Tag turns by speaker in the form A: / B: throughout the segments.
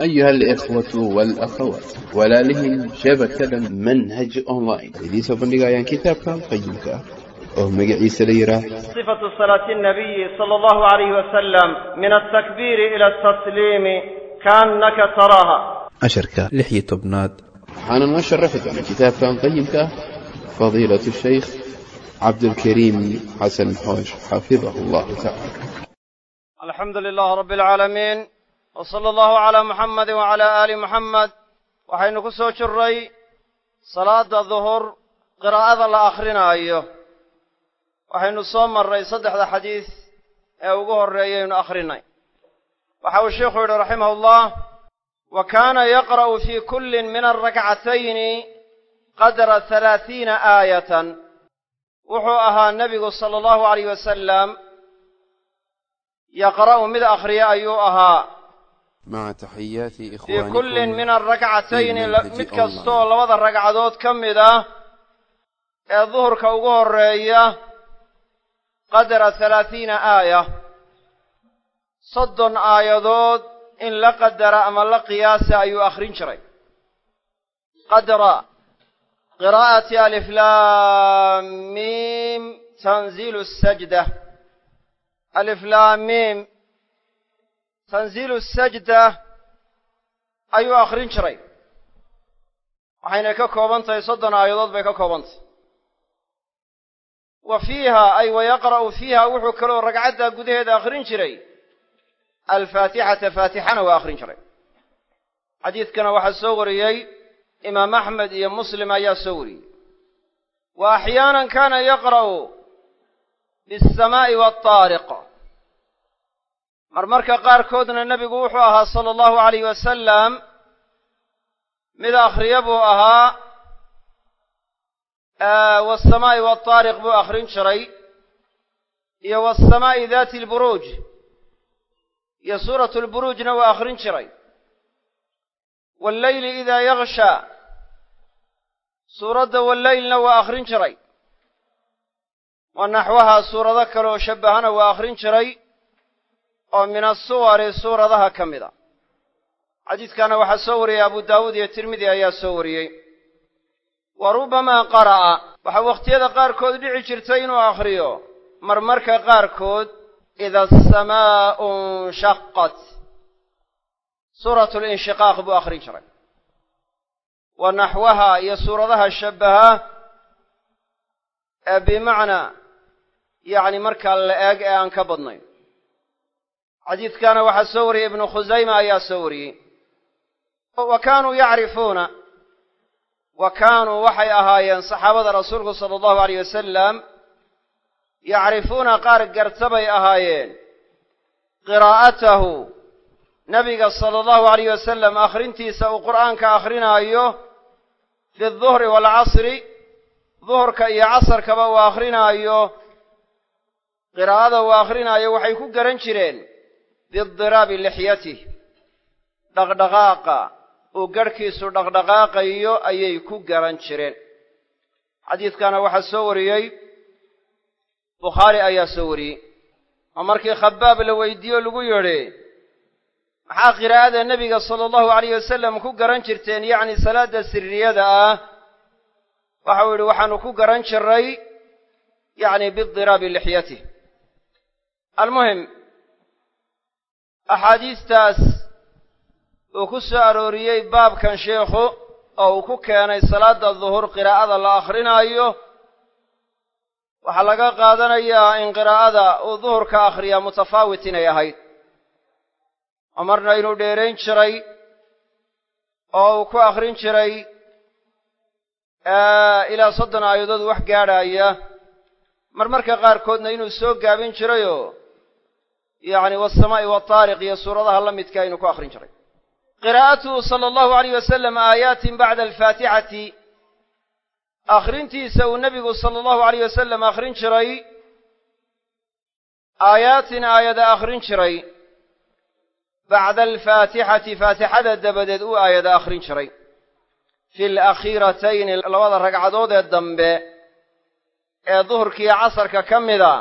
A: أيها الإخوة والأخوات walaalihii shabakada manhaj online idiin soo bandhigayaan kitaabkan qayimka ah oo magaciisa la yidhaah
B: صفة صلاة النبي صلى الله عليه وسلم من التكبير إلى التسليم كأنك تراها
A: casharka lix iyo tobnaad waxaana noo sharaxi doona kitaabkan qayimka ah fadiilatu shaykh cabdulkariim xasan xoosh xafidahu allahu tacaala
B: الحمد لله رب العالمين wsala allahu calaa muxamedin wacalaa aali muxamed waxaynu ku soo jirray salaadda duhur qiraa'ada la akhrinaayo waxaynu soo marray saddexda xadiis ee ugu horreeyaynu akhrinay. Waxa uu sheikhu yidhi raximahu llah wa kaana yaqra'u fii kullin min alrakcatayni qadra halaaiina aayatan. Wuxuu ahaa nebigu sala allahu alayh wasalam yaqra'u mid akhriya ayuu ahaa fii kullin min alrakcatayni mid kastooo labada ragcadood ka mid ah ee duhurka ugu horreeya qadra halaathiina aaya soddon aayadood in la qadara ama la qiyaasa ayuu akhrin jiray qadra qiraa'ati aliflaam miim tanziilu sajda aliflaamiim tanziilu sajda ayuu akhrin jiray. Waxaynay ka kooban tahay soddon aayadood bay ka kooban tahay wa fiiha ay wa yaqra'u fiiha wuxuu kaloo ragcadda gudaheeda akhrin jiray. Alfaatixata faatixana waa akhrin jiray. Xadiidkana waxaa soo wariyey imaam axmed iyo muslim ayaa soo wariyey. Wa axyaanan kaana yaqra'u bialsamaa'i waataariq marmarka qaarkoodna nebigu wuxuu ahaa sala allahu alayh wasalam mid akhriya buu ahaa waasamaa'i waataariq buu akhrin jiray iyo waasamaa'i daati alburuuj iyo suuratu lburuujna waa akhrin jiray. Walleyli idaa yakshaa suuradda walleylna waa akhrin jiray. Wa naxwaha suurado kale oo shabbahana waa akhrin jiray oo min asuwari suuradaha ka mid a. Xadiidkana waxaa soo wariyey abu daawuud iyo tirmidi ayaa soo wariyey. Wa rubbamaa qara'a waxaa wakhtiyada qaarkood dhici jirtay inuu akhriyo marmarka qaarkood ida asamaa'u nshaqat suuratu linshiqaaq buu akhrin jiray. Wa naxwaha iyo suuradaha shabbaha ee bimacnaa yacni markaa la eeg ee aan ka badnayn xadiidkana waxaa soo wariyey ibnu khusayma ayaa soo wariyey. Wa kaanuu yacrifuuna wa kaanuu waxay ahaayeen saxaabada rasuulku sala allahu alayh wasalam yacrifuuna qaar garta bay ahaayeen. Qiraa'atahu nabiga sala allahu alayh wasalam akhrintiisa uu qur'aanka akhrinaayo fi duhri waalcasri duhurka iyo casarkaba uu akhrinaayo qiraa'ada uu akhrinaayo waxay ku garan jireen bidiraabi lixyatih dhaqdhaqaaqa uu garhkiisu dhaqdhaqaaqayo ayay ku garan jireen. Xadiidkana waxaa soo wariyey bukhaari ayaa soo wariyey. Oo markii khabaab la weydiiyo lagu yidhi maxaa qiraa'ada nebiga sala allahu alayh wasalam ku garan jirteen yacni salaadda sirriyada ah? Waxau yidhi waxaanu ku garan jiray yacni bidiraabi lixyatih axaadiistaas uu ku soo arooriyey baabkan sheikhu oo uu ku keenay salaada duhur qiraa'ada la akhrinaayo waxaa laga qaadanayaa in qiraa'ada uu duhurka akhriyaa mutafaawit inay ahayd. Oo marna inuu dheerayn jiray oo uu ku akhrin jiray ilaa soddon aayadood wax gaadhaaya. Marmarka qaarkoodna inuu soo gaabin jirayoo yacni waasamaa'i waataariq iyo suuradaha la midkaa inuu ku akhrin jiray. Qiraa'atuhu sala allahu alayh wasalam aayaatin bacda alfaatixati akhrintiisa uu nebigu sala allahu alayh wasalam akhrin jiray. Aayaatin aayada akhrin jiray. Bacda alfaatixati faatixada dabadeed uu aayada akhrin jiray. Fi alakhiiratayni labada ragcadood ee dambe ee duhurkiiyo casarka ka mida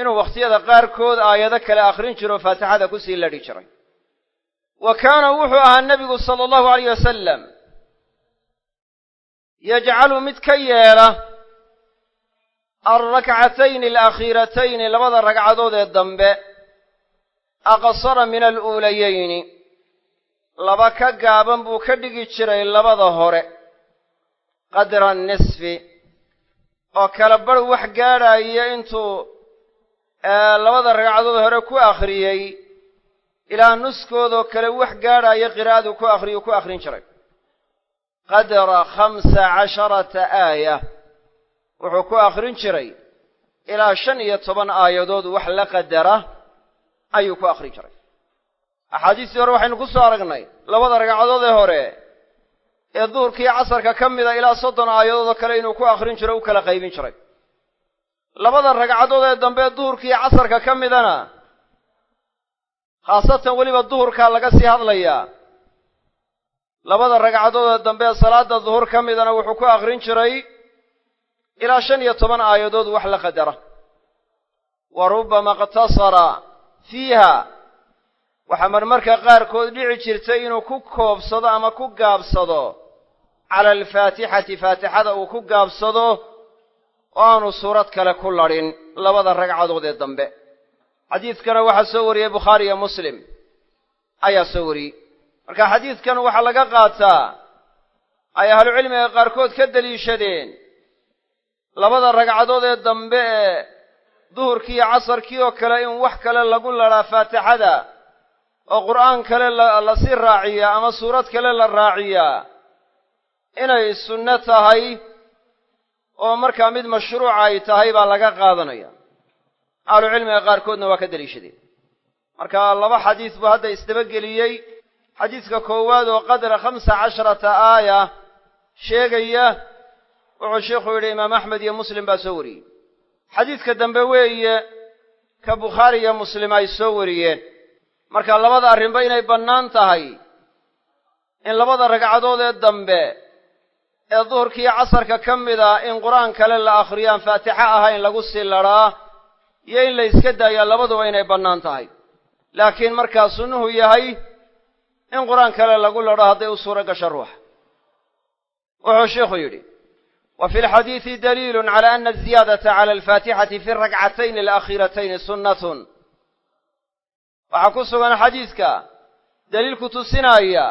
B: inuu wakhtiyada qaarkood aayado kale akhrin jiro faatixada ku sii ladhi jiray. Wa kaana wuxuu ahaa nebigu sala allahu alayh wasalam yajcalu mid ka yeela alrakcatayni alakhiiratayni labada ragcadood ee dambe aqsara min aluulayayni laba ka gaaban buu ka dhigi jiray labada hore qadra nisfi. Oo kala bar wax gaadhaaya intuu labada ragcadood hore ku akhriyey ilaa nuskoodoo kale wax gaadhaaya qiraa'adu ku akhriyu ku akhrin jiray. Qadra khamsa casharata aaya. Wuxuu ku akhrin jiray ilaa shan iyo toban aayadood wax la qadara ayuu ku akhrin jiray. Axaadiistii hore waxaynu ku soo aragnay labada ragcadood ee hore ee duhurkii casarka ka mida ilaa soddon aayadoodoo kale inuu ku akhrin jiro u kala qaybin jiray labada ragcadood ee dambe duhurkii casarka ka midana khaasatan weliba duhurkaa laga sii hadlayaa. Labada ragcadood ee dambe ee salaada duhur ka midana wuxuu ku akhrin jiray ilaa shan iyo toban aayadood wax la qadara. Wa rubbama iqtasara fiiha. Waxaa marmarka qaarkood dhici jirtay inuu ku koobsado ama ku gaabsado. Cala alfaatixati faatixada uu ku gaabsado oo aanu suurad kale ku ladhin labada ragcadood ee dambe. Xadiidkana waxaa soo wariyey bukhaari iyo muslim. Ayaa soo wariyey. Marka xadiidkan waxaa laga qaataa ay ahlucilmiga qaarkood ka deliishadeen labada ragcadood ee dambe ee duhurkii iyo casarkii oo kale in wax kale lagu ladhaa faatixada oo qur'aan kale la sii raaciyaa ama suurad kale la raaciyaa inay sunno tahay oo markaa mid mashruuca ay tahay baa laga qaadanaya. Ahlucilmiga qaarkoodna waa ka deliishadeen marka laba xadiis buu hadda isdabageliyey xadiiska koowaad oo qadra khamsa casharata aaya sheegaya wuxuu sheikhu yidhi imaam axmed iyo muslim baa soo wariyey xadiidka dambe weeye ka bukhaari iyo muslim ay soo wariyeen. Marka labada arrinba inay bannaan tahay in labada ragcadood ee dambe ee duhurkiiyo casarka ka mida in qur'aan kale la akhriyo aan faatixo ahayn lagu sii ladhaa iyo in la yska daayaa labaduba inay bannaan tahay. Laakiin markaa sunnuhu yahay in qur'aan kale lagu ladho hadday u suuro gasho ruuxa wuxuu sheikhu yidhi wa fi lxadiidi daliilun cala ana aziyaadata cala alfaatixati fi rakcatayni alakhiiratayni sunnatun. Waxaa ku sugan xadiidka daliilku tusinaya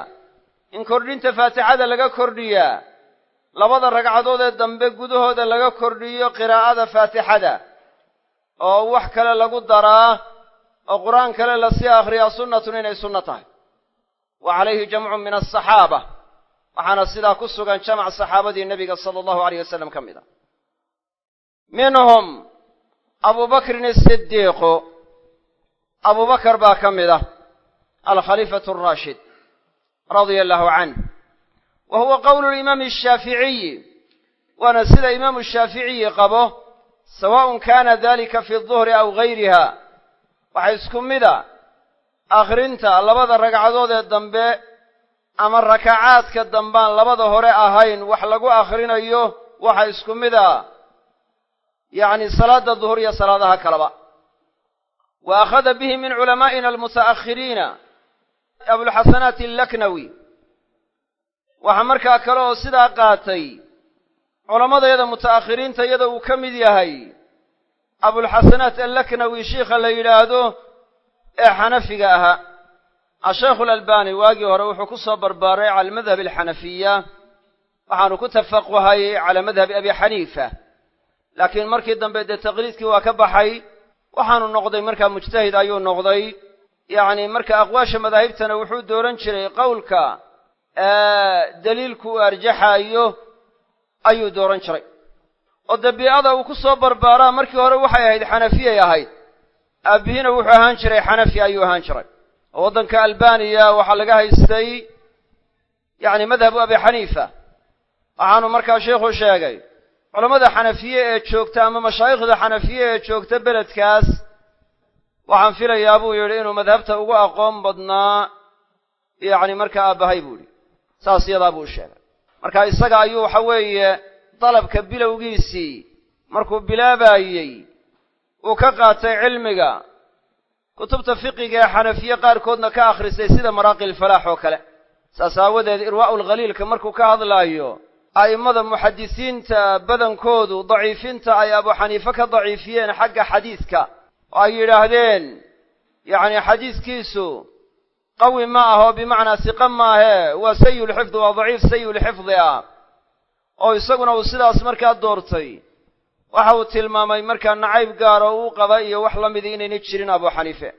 B: in kordhinta faatixada laga kordhiyaa labada ragcadood ee dambe gudahooda laga kordhiyo qiraa'ada faatixada oo wax kale lagu daraa oo qur'aan kale la sii akhriyaa sunnatun inay sunno tahay. Wa calayhi jamcun min asaxaaba waxaana sidaa ku sugan jamac saxaabadii nebiga sala allahu alayh wasalam ka mid a. Minhum abu bakrin asidiiqu abu bakar baa ka mid ah alkhaliifatu araashid radia allahu canh wa huwa qowlu limaami ashaaficiyi waana sida imaamu shaaficiyi qabo sawaءun kana dalika fi duhri aw gayriha waxa isku mida akhrinta labada ragcadood ee dambe ama rakacaadka dambaan labada hore ahayn wax lagu akhrinayo waxa isku mid a yacni salaada duhur iyo salaadaha kaleba wa akhada bihi min culamaa'ina almuta'akhiriina abulxasanaati allaknawi waxaa markaa kale oo sidaa qaatay culammadayada muta'akhiriinta iyada uu ka mid yahay abulxasanaat allaknawi shiikha la yidhaahdo ee xanafiga ahaa asheikhu alalbani waagii hore wuxuu ku soo barbaaray cala madhabi alxanafiya. Waxaanu ku tafaquhay cala madhabi abi xaniifa. Laakiin markii dambe dee taqliidkii waa ka baxay waxaanu noqday markaa mujtahid ayuu noqday. Yacni marka aqwaasha madaahibtana wuxuu dooran jiray qowlka daliilku uu arjaxaayo ayuu dooran jiray. Oo dabiicada uu ku soo barbaaraa markii hore waxay ahayd xanafiyay ahayd. Aabihiina wuxuu ahaan jiray xanafi ayuu ahaan jiray. Oo waddanka albaniya waxaa laga haystay yacni madhabu abi xaniifa. Waxaanu markaa sheikhu sheegay culammada xanafiye ee joogta ama mashaayikhda xanafiye ee joogta beledkaas waxaan filayaa buu yidhi inuu madhabta ugu aqoon badnaa yacni markaa aabbahay buu yidhi saas yadaa buu sheegay. Marka isaga ayuu waxa weeye dalabka bilowgiisii markuu bilaabaayey uu ka qaatay cilmiga kutubta fiqiga ee xanafiye qaarkoodna ka akhrisay sida maraaqi alfalaax oo kale. Saas aawadeed irwaa'u lkhaliilka markuu ka hadlaayo a'immada muxadisiinta badankoodu daciifinta ay abu xaniife ka daciifiyeen xagga xadiiska oo ay yidhaahdeen yacni xadiiskiisu qawi ma aho bimacnaa siqa maahee waa sayulxifdi waa daciif sayulxifdi ah. Oo isaguna uu sidaas markaa doortay. Waxa uu tilmaamay markaa nacayb gaar oo uu qaba iyo wax la midii inayna jirin abu xaniife.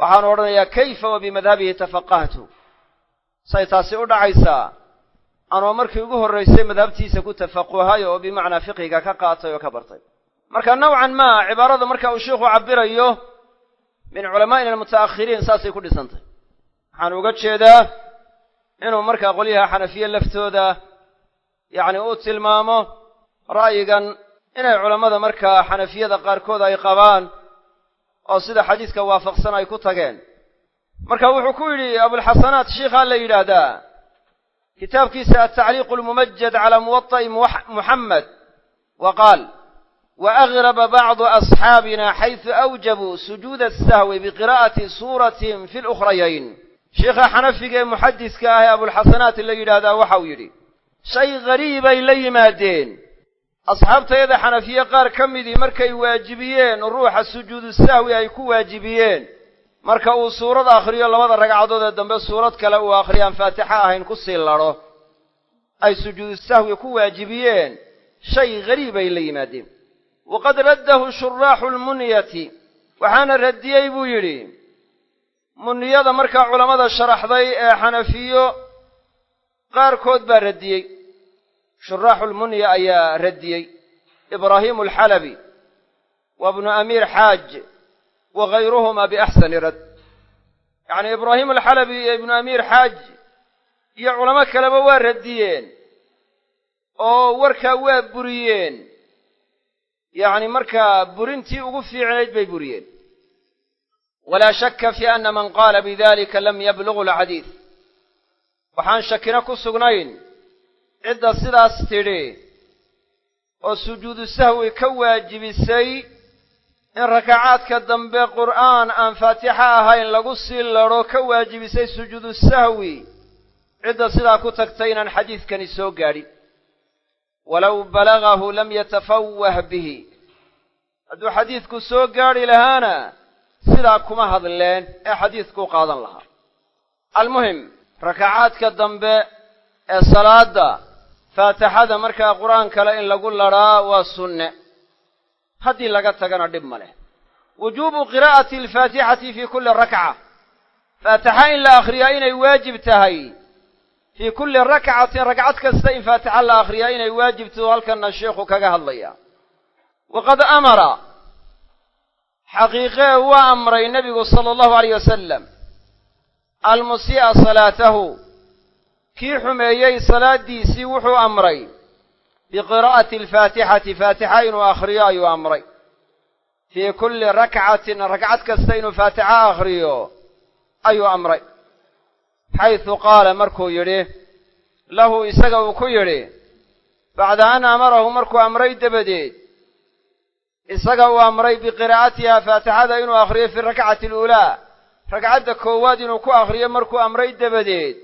B: Waxaanu odhanayaa kayfa wa bimadhabihi tafaqahtu? Say taasi u dhacaysaa anoo markii ugu horraysay madhabtiisa ku tafaquhay oo bimacnaa fiqhiga ka qaatay oo ka bartay. Marka nowcan ma cibaarada marka uu sheikhu cabirayo min culamaa'ina almuta'akhiriin saasay ku dhisantay waxaan uga jeedaa inuu markaa qolyaha xanafiye laftooda yacni uu tilmaamo ra'yigan inay culammada markaa xanafiyada qaarkood ay qabaan oo sida xadiiska waafaqsan ay ku tageen. Marka wuxuu ku yidhi abulxasanaat shiikhaa la yidhaahdaa kitaabkiisa altacliiqu almumajad calaa muwaطa'i muxamed wa qaal waagraba bacdu asxaabina xaysu awjabuu sujuuda asahwi biqiraa'ati suuratin fi lukhrayayn sheikha xanafiga ee muxadiska ah ee abulxasanaat la yidhaahdaa waxau yidhi shay gariibay la yimaadeen. Asxaabtayada xanafiye qaar ka midii markay waajibiyeen ruuxa sujuudu sahwi ay ku waajibiyeen. Marka uu suurad akhriyo labada ragcadood ee dambe suurad kale uu akhriyaan faatixa ahayn ku sii ladho ay sujuudu sahwi ku waajibiyeen. Shay gariibay la yimaadeen. Waqad raddahu shuraaxu lmunyati waxaana radiyey buu yidhi muniyada markaa culammada sharaxday ee xanafiyo qaarkood baa radiyey. Shuraaxu lmunya ayaa radiyey. Ibraahimu alxalabi wa bnu amiir xaaj wa gayruhuma biaxsani rad. Yacni ibraahimu alxalabi iyo ibnu amiir xaaj iyo culamo kaleba waa radiyeen oo warkaa waa buriyeen. Yacni markaa burintii ugu fiicnayd bay buriyeen walaa shakka fi ana man qaala bidalika lam yablugu alxadiid waxaan shakina ku sugnayn cidda sidaas tidhi oo sujuudu sahwi ka waajibisay in rakacaadka dambe qur'aan aan faatixa ahayn lagu sii ladho ka waajibisay sujuudu sahwi cidda sidaa ku tagtay inaan xadiidkani soo gaadhin walow balagahu lam yatafawah bihi hadduu xadiidku soo gaadhi lahaana sidaa kuma hadleen ee xadiidkuu qaadan lahaa. Almuhim rakacaadka dambe ee salaadda faatixada markaa qur'aan kale in lagu ladhaa waa sunne. Haddii laga tagana dhib ma leh. Wujuubu qiraa'ati alfaatixati fii kulli rakca faatixa in la akhriyaa inay waajib tahay. Fii kulli rakcatin ragcad kasta in faatixa la akhriyaa inay waajibto halkanna sheikhu kaga hadlaya waqad amara xaqiiqee waa amray nebigu sala allahu alayh wasalam almusii'a salaatahu. Kii xumeeyey salaaddiisii wuxuu amray. Biqiraa'ati alfaatixati faatixa inuu akhriyo ayuu amray. Fii kulli rakcatin ragcad kasta inuu faatixa akhriyo ayuu amray. Xaysu qaala markuu yidhi lahu isaga uu ku yidhi bacda an amarahu markuu amray dabadeed isaga uu amray biqiraa'atiha faatixada inuu akhriyo fi rakcati aluulaa ragcadda koowaad inuu ku akhriyo markuu amray dabadeed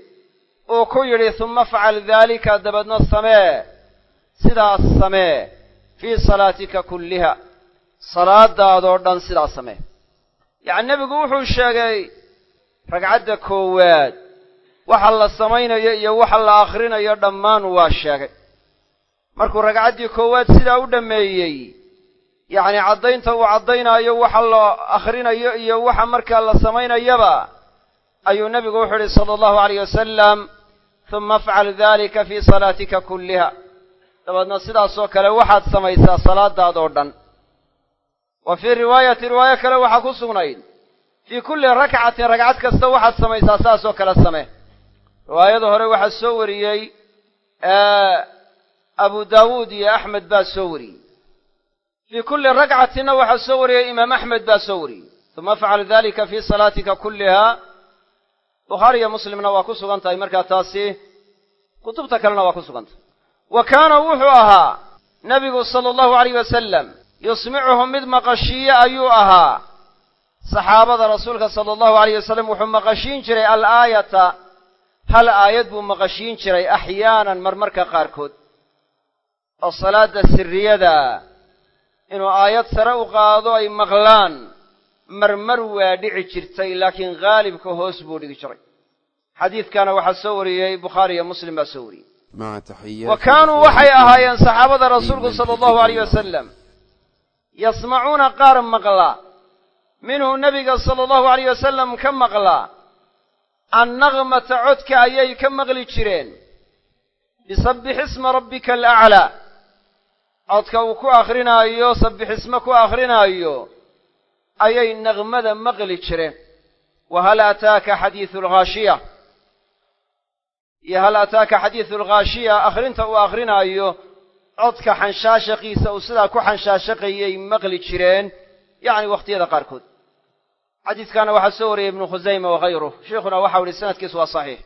B: uu ku yidhi suma afcal daalika dabadna samee. Sidaas samee fii salaatika kulliha. Salaadaadoo dhan sidaas samee. Yacni nebigu wuxuu sheegay ragcadda koowaad waxa la samaynayo iyo waxa la akhrinayo dhammaan waa sheegay. Markuu ragcaddii koowaad sidaa u dhammeeyey yacni caddaynta uu caddaynaayo waxa la akhrinayo iyo waxa markaa la samaynayaba ayuu nebigu wuxuu idhi sala allahu alayh wasalam huma afcal dalika fii salaatika kulliha. Dabeedna sidaasoo kale waxaad samaysaa salaadaadoo dhan. Wa fii riwaayati riwaayo kale waxaa ku sugnayd fii kulli rakcatin ragcad kasta waxaad samaysaa saasoo kale samee. Riwaayada hore waxaa soo wariyey abu daawuud iyo axmed baa soo wariyey fii kulli rakcatinna waxaa soo wariyey imaam axmed baa soo wariyey uma afcal dalika fii salaatika kulliha bukhaari iyo muslimna waa ku sugan tahay markaa taasi kutubta kalena waa ku sugan tahay wa kaana wuxuu ahaa nebigu sala allahu alayh wasalam yusmicuhum mid maqashiiye ayuu ahaa saxaabada rasuulka sala allahu alayh wasalam wuxuu maqashiin jiray alaayata hal aayad buu maqashiin jiray axyaanan marmarka qaarkood oo salaadda sirriyada inuu aayad sare u qaado ay maqlaan. Marmar waa dhici jirtay laakiin haalibka hoos buu dhigi jiray. Xadiidkana waxaa soo wariyey bukhaari iyo muslim baa soo wariyey. Wa kaanuu waxay ahaayeen saxaabada rasuulku sala allahu alayh wasalam yasmacuuna qaar maqla minhu nebiga sala allahu alayh wasalam ka maqla annaqmata codka ayay ka maqli jireen. Bisabbix isma rabbika alaclaa codka uu ku akrinaayo sabbixisme ku akrinaayo ayay naqmada maqli jireen. Wa hal ataaka xadiidu alghaashiya iyo hal ataaka xadiidu alghaashiya akhrinta uu akrinaayo codka xanshaashaqiisa uu sidaa ku xanshaashaqayay maqli jireen yacni wakhtiyada qaarkood. Xadiidkaana waxaa soo wariyey ibnu khusayma wakayruh sheikhuna waxau ihi sanadkiisu waa saxiix.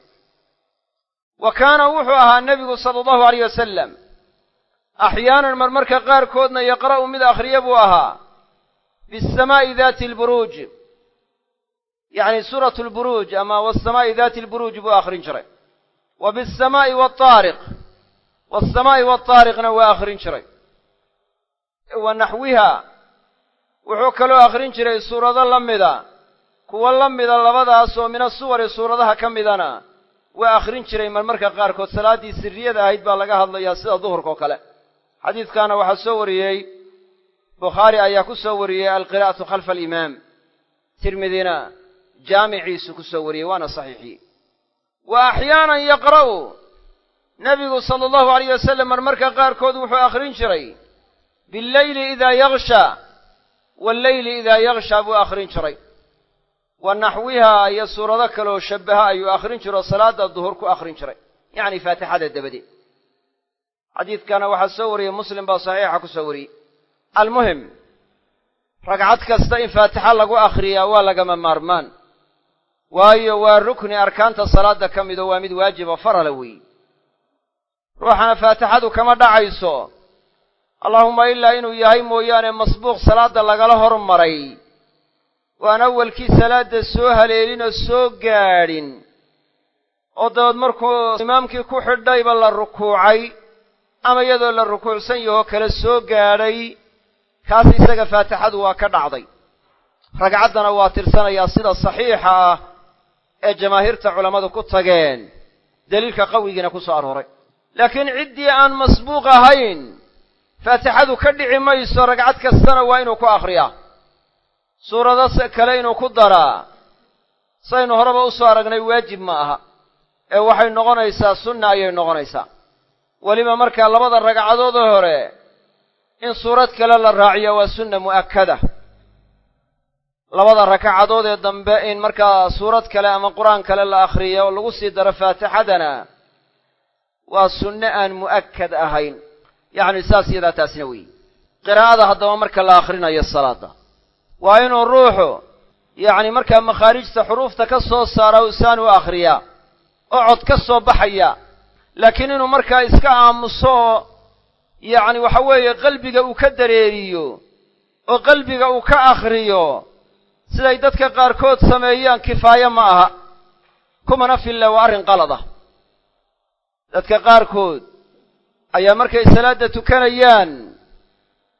B: Wa kaana wuxuu ahaa nebigu sala allahu alayh wasalam axyaanan marmarka qaarkoodna yaqra'u mid akhriya buu ahaa bisamaa'i daati alburuuj yacni suuratu lburuuj ama wasamaa'i daati alburuuj buu akhrin jiray wa bisamaa'i waataariq waasamaa'i waataariqna waa akhrin jiray wa naxwiha wuxuu kaloo akhrin jiray suurado la mida kuwo la mida labadaas oo mina suwari suuradaha ka midana waa akhrin jiray marmarka qaarkood salaaddii sirriyada ahayd baa laga hadlayaa sida duhurka oo kale xadiidkaana waxaa soo wariyey bukhaari ayaa ku soo wariyey alqiraa'atu khalfa alimaam tirmidina jaamiciisu ku soo wariyey waana saxiixiyey wa axyaanan yaqra'u nebigu sala allahu alayh wasalam marmarka qaarkood wuxuu akhrin jiray billeyli idaa yaksha walleyli idaa yaksha buu akhrin jiray. Wa naxwiha iyo suurado kaleoo shabbaha ayuu akhrin jiro salaadda duhur ku akhrin jiray. Yacni faatixada dabadeed xadiidkana waxaa soo wariyey muslim baa saxiixa ku soo wariyey. Almuhim ragcad kasta in faatixa lagu akhriyaa waa lagama maarmaan. Waayo waa rukni arkaanta salaadda ka mido waa mid waajiba farala weeye ruuxana faatixadu kama dhacayso. Allaahumma ilaa inuu yahay mooyaane masbuuq salaadda lagala hormaray. Oo aan awalkii salaadda soo haleelinoo soo gaadhin. Oo dabeed markuu imaamkii ku xidhayba la rukuucay ama iyadoo la rukuucsan yahoo kale soo gaadhay kaas isaga faatixadu waa ka dhacday. Ragcaddana waa tirsanayaa sida saxiixa ah ee jamaahiirta culammadu ku tageen. Deliilka qawigiina ku soo arooray. Laakiin ciddii aan masbuuq ahayn faatixadu ka dhici mayso ragcad kastana waa inuu ku akhriyaa. Suurado kale inuu ku daraa. Saynu horeba u soo aragnay waajib ma aha. Ee waxay noqonaysaa sunna ayay noqonaysaa weliba markaa labada ragcadoodoo hore in suurad kale la raaciyo waa sunna mu'akkada. Labada ragcadood ee dambe in markaa suurad kale ama qur'aan kale la akhriyo oo lagu sii daro faatixadana waa sunne aan mu'akkad ahayn. Yacni saas iyadaa taasina weeye. Qiraa'ada haddaba marka la akhrinayo salaadda. Waa inuu ruuxu yacni markaa makhaarijta xuruufta ka soo saara usaan u akhriyaa oo cod ka soo baxaya laakiin inuu markaa iska aamuso yacni waxa weeye qalbiga uu ka dareeriyo oo qalbiga uu ka akhriyo siday dadka qaarkood sameeyaan kifaaye ma aha. Kumana filla waa arrin qalad ah. Dadka qaarkood ayaa markay salaadda tukanayaan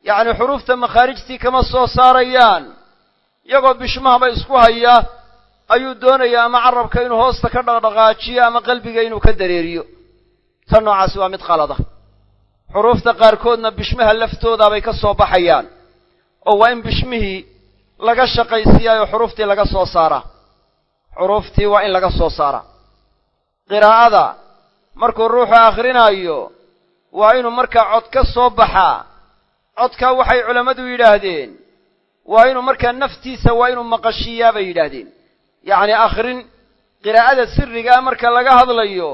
B: yacni xuruufta makhaarijtii kama soo saarayaan iyagoo bishmahaba isku haya ayuu doonayaa ama carabka inuu hoosta ka dhaqdhaqaajiyo ama qalbiga inuu ka dareeriyo tan noocaasi waa mid qalada xuruufta qaarkoodna bishmaha laftoodaabay ka soo baxayaan. Oo waa in bishmihii laga shaqaysiiyaayo xuruuftii laga soo saaraa. Xuruuftii waa in laga soo saaraa. Qiraa'ada markuu ruuxu akhrinaayo waa inuu markaa cod ka soo baxaa. Codkaa waxay culammadu yidhaahdeen waa inuu markaa naftiisa waa inuu maqashiiyaa bay yidhaahdeen. Yacni akhrin qiraa'ada sirrigaa marka laga hadlayo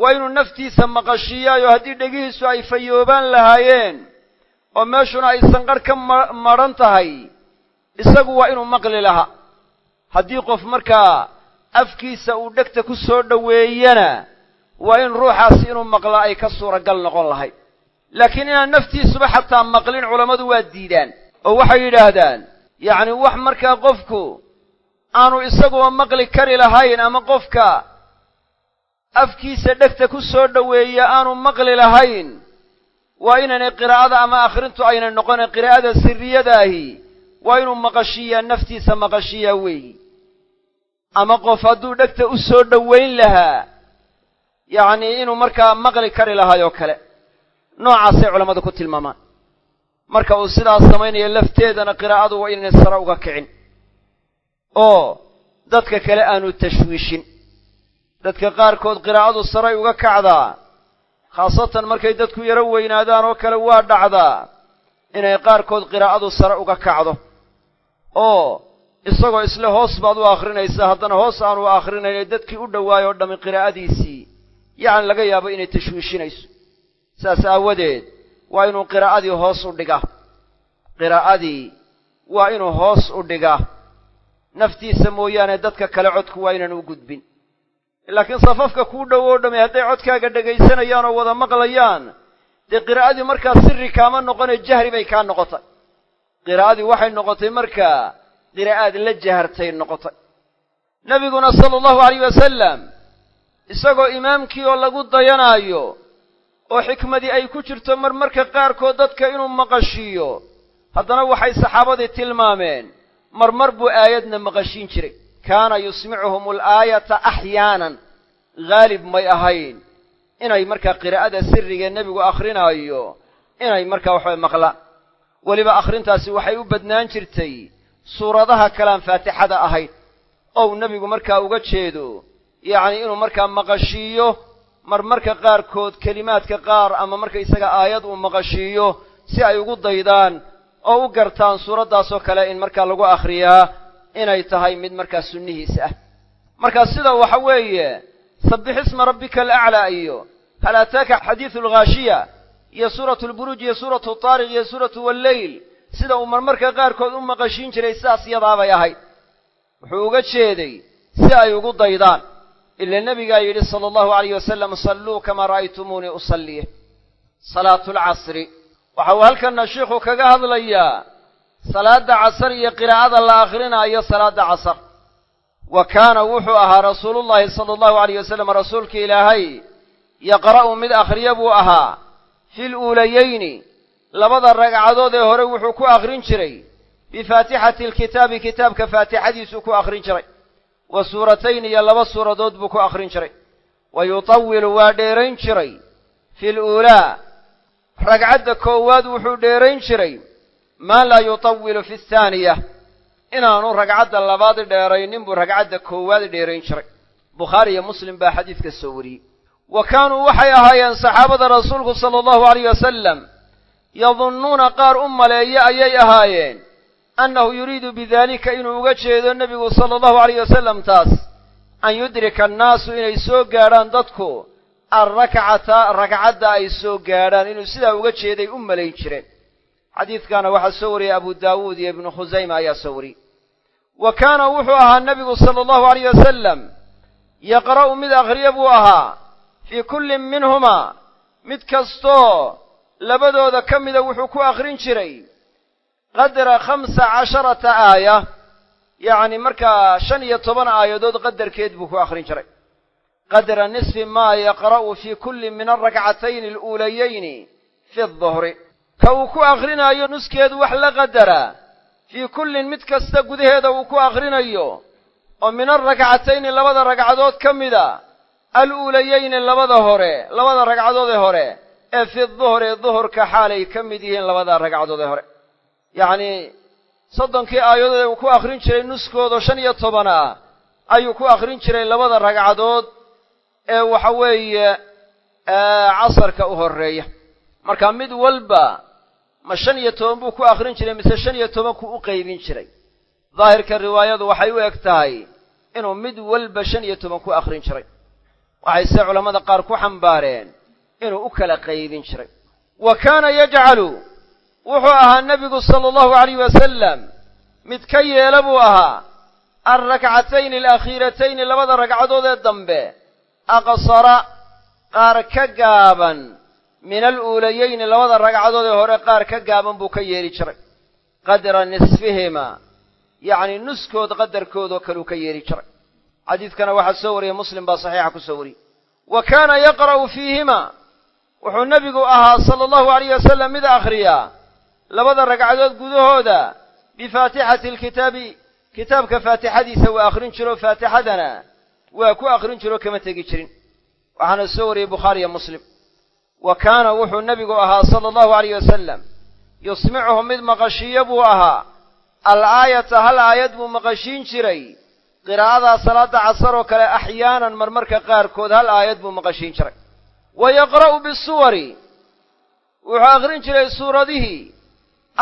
B: waa inuu naftiisa maqashiiyaayo haddii dhegihiisu ay fayoobaan lahaayeen oo meeshuna ay sanqadh ka ma madhan tahay isagu waa inuu maqli lahaa. Haddii qof markaa afkiisa uu dhegta ku soo dhoweeyana waa in ruuxaasi inuu maqla ay ka suuragal noqon lahayd laakiin inaan naftiisuba xataa maqlin culammadu waa diidaan oo waxay yidhaahdaan yacni wax markaa qofku aanu isaguba maqli kari lahayn ama qofka afkiisa dhegta ku soo dhoweeya aanu maqli lahayn. Waa inaynay qiraa'ada ama akhrintu aynay noqonin qiraa'ada sirriyadaahi. Waa inuu maqashiiyaa naftiisa maqashiiyaa weeyi. Ama qof hadduu dhegta u soo dhowayn lahaa yacnii inuu markaa maqli kari lahaayoo kale. Noocaasay culammadu ku tilmaamaan. Marka uu sidaas samaynayo lafteedana qiraa'adu waa inaynay sare uga kicin. Oo dadka kale aanu tashwiishin dadka qaarkood qiraa'adu saray uga kacdaa. Khaasatan markay dadku yaro weynaadaan oo kale waa dhacdaa inay qaarkood qiraa'adu sare uga kacdo. Oo isagoo isle hoos baad u akhrinaysaa haddana hoos aanu akhrinayn dadkii u dhowaayo o dhammi qiraa'adiisii yacni laga yaabo inay tashwiishinayso. Saas aawadeed waa inuu qiraa'adii hoos u dhigaa. Qiraa'adii waa inuu hoos u dhigaa. Naftiisa mooyaane dadka kale codku waa inaan u gudbin laakiin safafka kuu dhow oo dhammi hadday codkaaga dhegaysanayaan oo wada maqlayaan dee qiraa'adii markaa sirri kaama noqone jahri bay kaa noqotay. Qiraa'adii waxay noqotay markaa qiraa'aad la jahartay noqotay. Nebiguna sala allahu alayh wasalam isagoo imaamkii oo lagu dayanaayo oo xikmadii ay ku jirto marmarka qaarkood dadka inuu maqashiiyo haddana waxay saxaabadii tilmaameen marmar buu aayadna maqashiin jiray kaana yusmicuhum alaayata axyaanan haalib may ahayn. Inay markaa qiraa'ada sirrigae nebigu akhrinaayo inay markaa waxabay maqlaan weliba akhrintaasi waxay u badnaan jirtay suuradaha kalean faatixada ahayd. Ou nebigu markaa uga jeedo yacni inuu markaa maqashiiyo marmarka qaarkood kelimaadka qaar ama markaysaga aayad uu maqashiiyo si ay ugu daydaan oo u gartaan suuraddaasoo kale in markaa lagu akhriyaa inay tahay mid markaa sunnihiis ah. Marka sida waxa weeye sabbix isma rabbika alaclaa iyo hal ataaka xadiidu alghaashiya iyo suuratu lburuuj iyo suuratu taariq iyo suuratu walleyl sida uu marmarka qaarkood u maqashiin jiray sidaas yadaabay ahayd. Wuxuu uga jeeday si ay ugu daydaan. Ila nebigaa yidhi sala allahu alayh wasalam salluu kamaa ra'aytumuunii usalliye salaatu alcasri waxa uu halkanna shiikhu kaga hadlayaa salaadda casar iyo qiraa'ada la akrinaayo salaadda casar. Wa kaana wuxuu ahaa rasuulullahi sala allahu alayh wasalam rasuulka ilaahay yaqra'u mid akhriya buu ahaa fi luulayeyni labada ragcadood ee hore wuxuu ku akhrin jiray bifaatixati alkitaabi kitaabka faatixadiisuu ku akhrin jiray. Wa suuratayn iyo laba suuradood buu ku akhrin jiray. Wa yutawilu waa dheerayn jiray fi luulaa ragcadda koowaad wuxuu dheerayn jiray maa laa yutawilu fi athaaniya inaanu ragcadda labaad dheeraynin buu ragcadda koowaad dheerayn jiray. Bukhaari iyo muslim baa xadiidka soo wariyey. Wa kaanuu waxay ahaayeen saxaabada rasuulku sala allahu alayh wasalam yadunnuuna qaar u maleeya ayay ahaayeen annahu yuriidu bidaalika inuu uga jeedo nebigu sala allahu alayh wasalam taas an yudrika annaasu inay soo gaadhaan dadku alrakcata ragcadda ay soo gaadhaan inuu sidaa uga jeeday u malayn jireen xadiidkaana waxaa soo wariyey abu daawuud iyo ibnu khusayma ayaa soo wariyey. Wa kaana wuxuu ahaa nebigu sala allahu alayh wasalam yaqra'u mid akhriya buu ahaa fii kullin minhumaa. Mid kastoo labadooda ka mida wuxuu ku akhrin jiray qadra khamsa casharata aaya. Yacni markaa shan iyo toban aayadood qadarkeed buu ku akhrin jiray. Qadra nisfi maa yaqra'u fii kulli min alrakcatayni aluulayayni fi duhri ka uu ku akrinaayo nuskeedu wax la qadaraa fii kullin mid kasta gudaheeda uu ku akhrinayo oo min alrakcatayni labada ragcadood ka mida aluulayayni labada hore labada ragcadood ee hore ee fi duhri duhurka xaalay ka mid yihiin labada ragcadood ee hore. Yacnii soddonkii aayadood uu ku akhrin jiray nuskoodoo shan iyo toban ah ayuu ku akhrin jiray labada ragcadood ee waxa weeye casarka u horreeya marka mid walba ma shan iyo toban buu ku akhrin jiray mise shan iyo tobanku u qaybin jiray. Daahirka riwaayadu waxay u eg tahay inuu mid walba shan iyo toban ku akhrin jiray. Waxayse culammada qaar ku xambaareen inuu u kala qaybin jiray. Wa kaana yajcalu wuxuu ahaa nebigu sala allahu alayh wasalam mid ka yeela buu ahaa alrakcatayni alakhiiratayni labada ragcadood ee dambe aqsara qaar ka gaaban min aluulayayni labada ragcadood ee hore qaar ka gaaban buu ka yeeli jiray qadra nisfihima yacni nuskood qadarkoodoo kaleu ka yeeli jiray xadiidkana waxaa soo wariyey muslim baa saxiixa ku soo wariyey wa kaana yaqra'u fiihima wuxuu nebigu ahaa sala allahu alayh wasalam mid akhriyaa labada ragcadood gudahooda bifaatixati alkitaabi kitaabka faatixadiisa waa akhrin jiro faatixadana waa ku akhrin jiroo kama tegi jirin waxaana soo wariyey bukhaariyo muslim wa kaana wuxuu nebigu ahaa sala allahu alayh wasalam yusmicuhu mid maqashiiyo buu ahaa. Al-aayata hal aayad buu maqashiin jiray. Qiraa'adaa salaadda casar oo kale axyaanan marmarka qaarkood hal aayad buu maqashiin jiray. Wa yaqra'u bisuwari. Wuxuu akhrin jiray suuradihii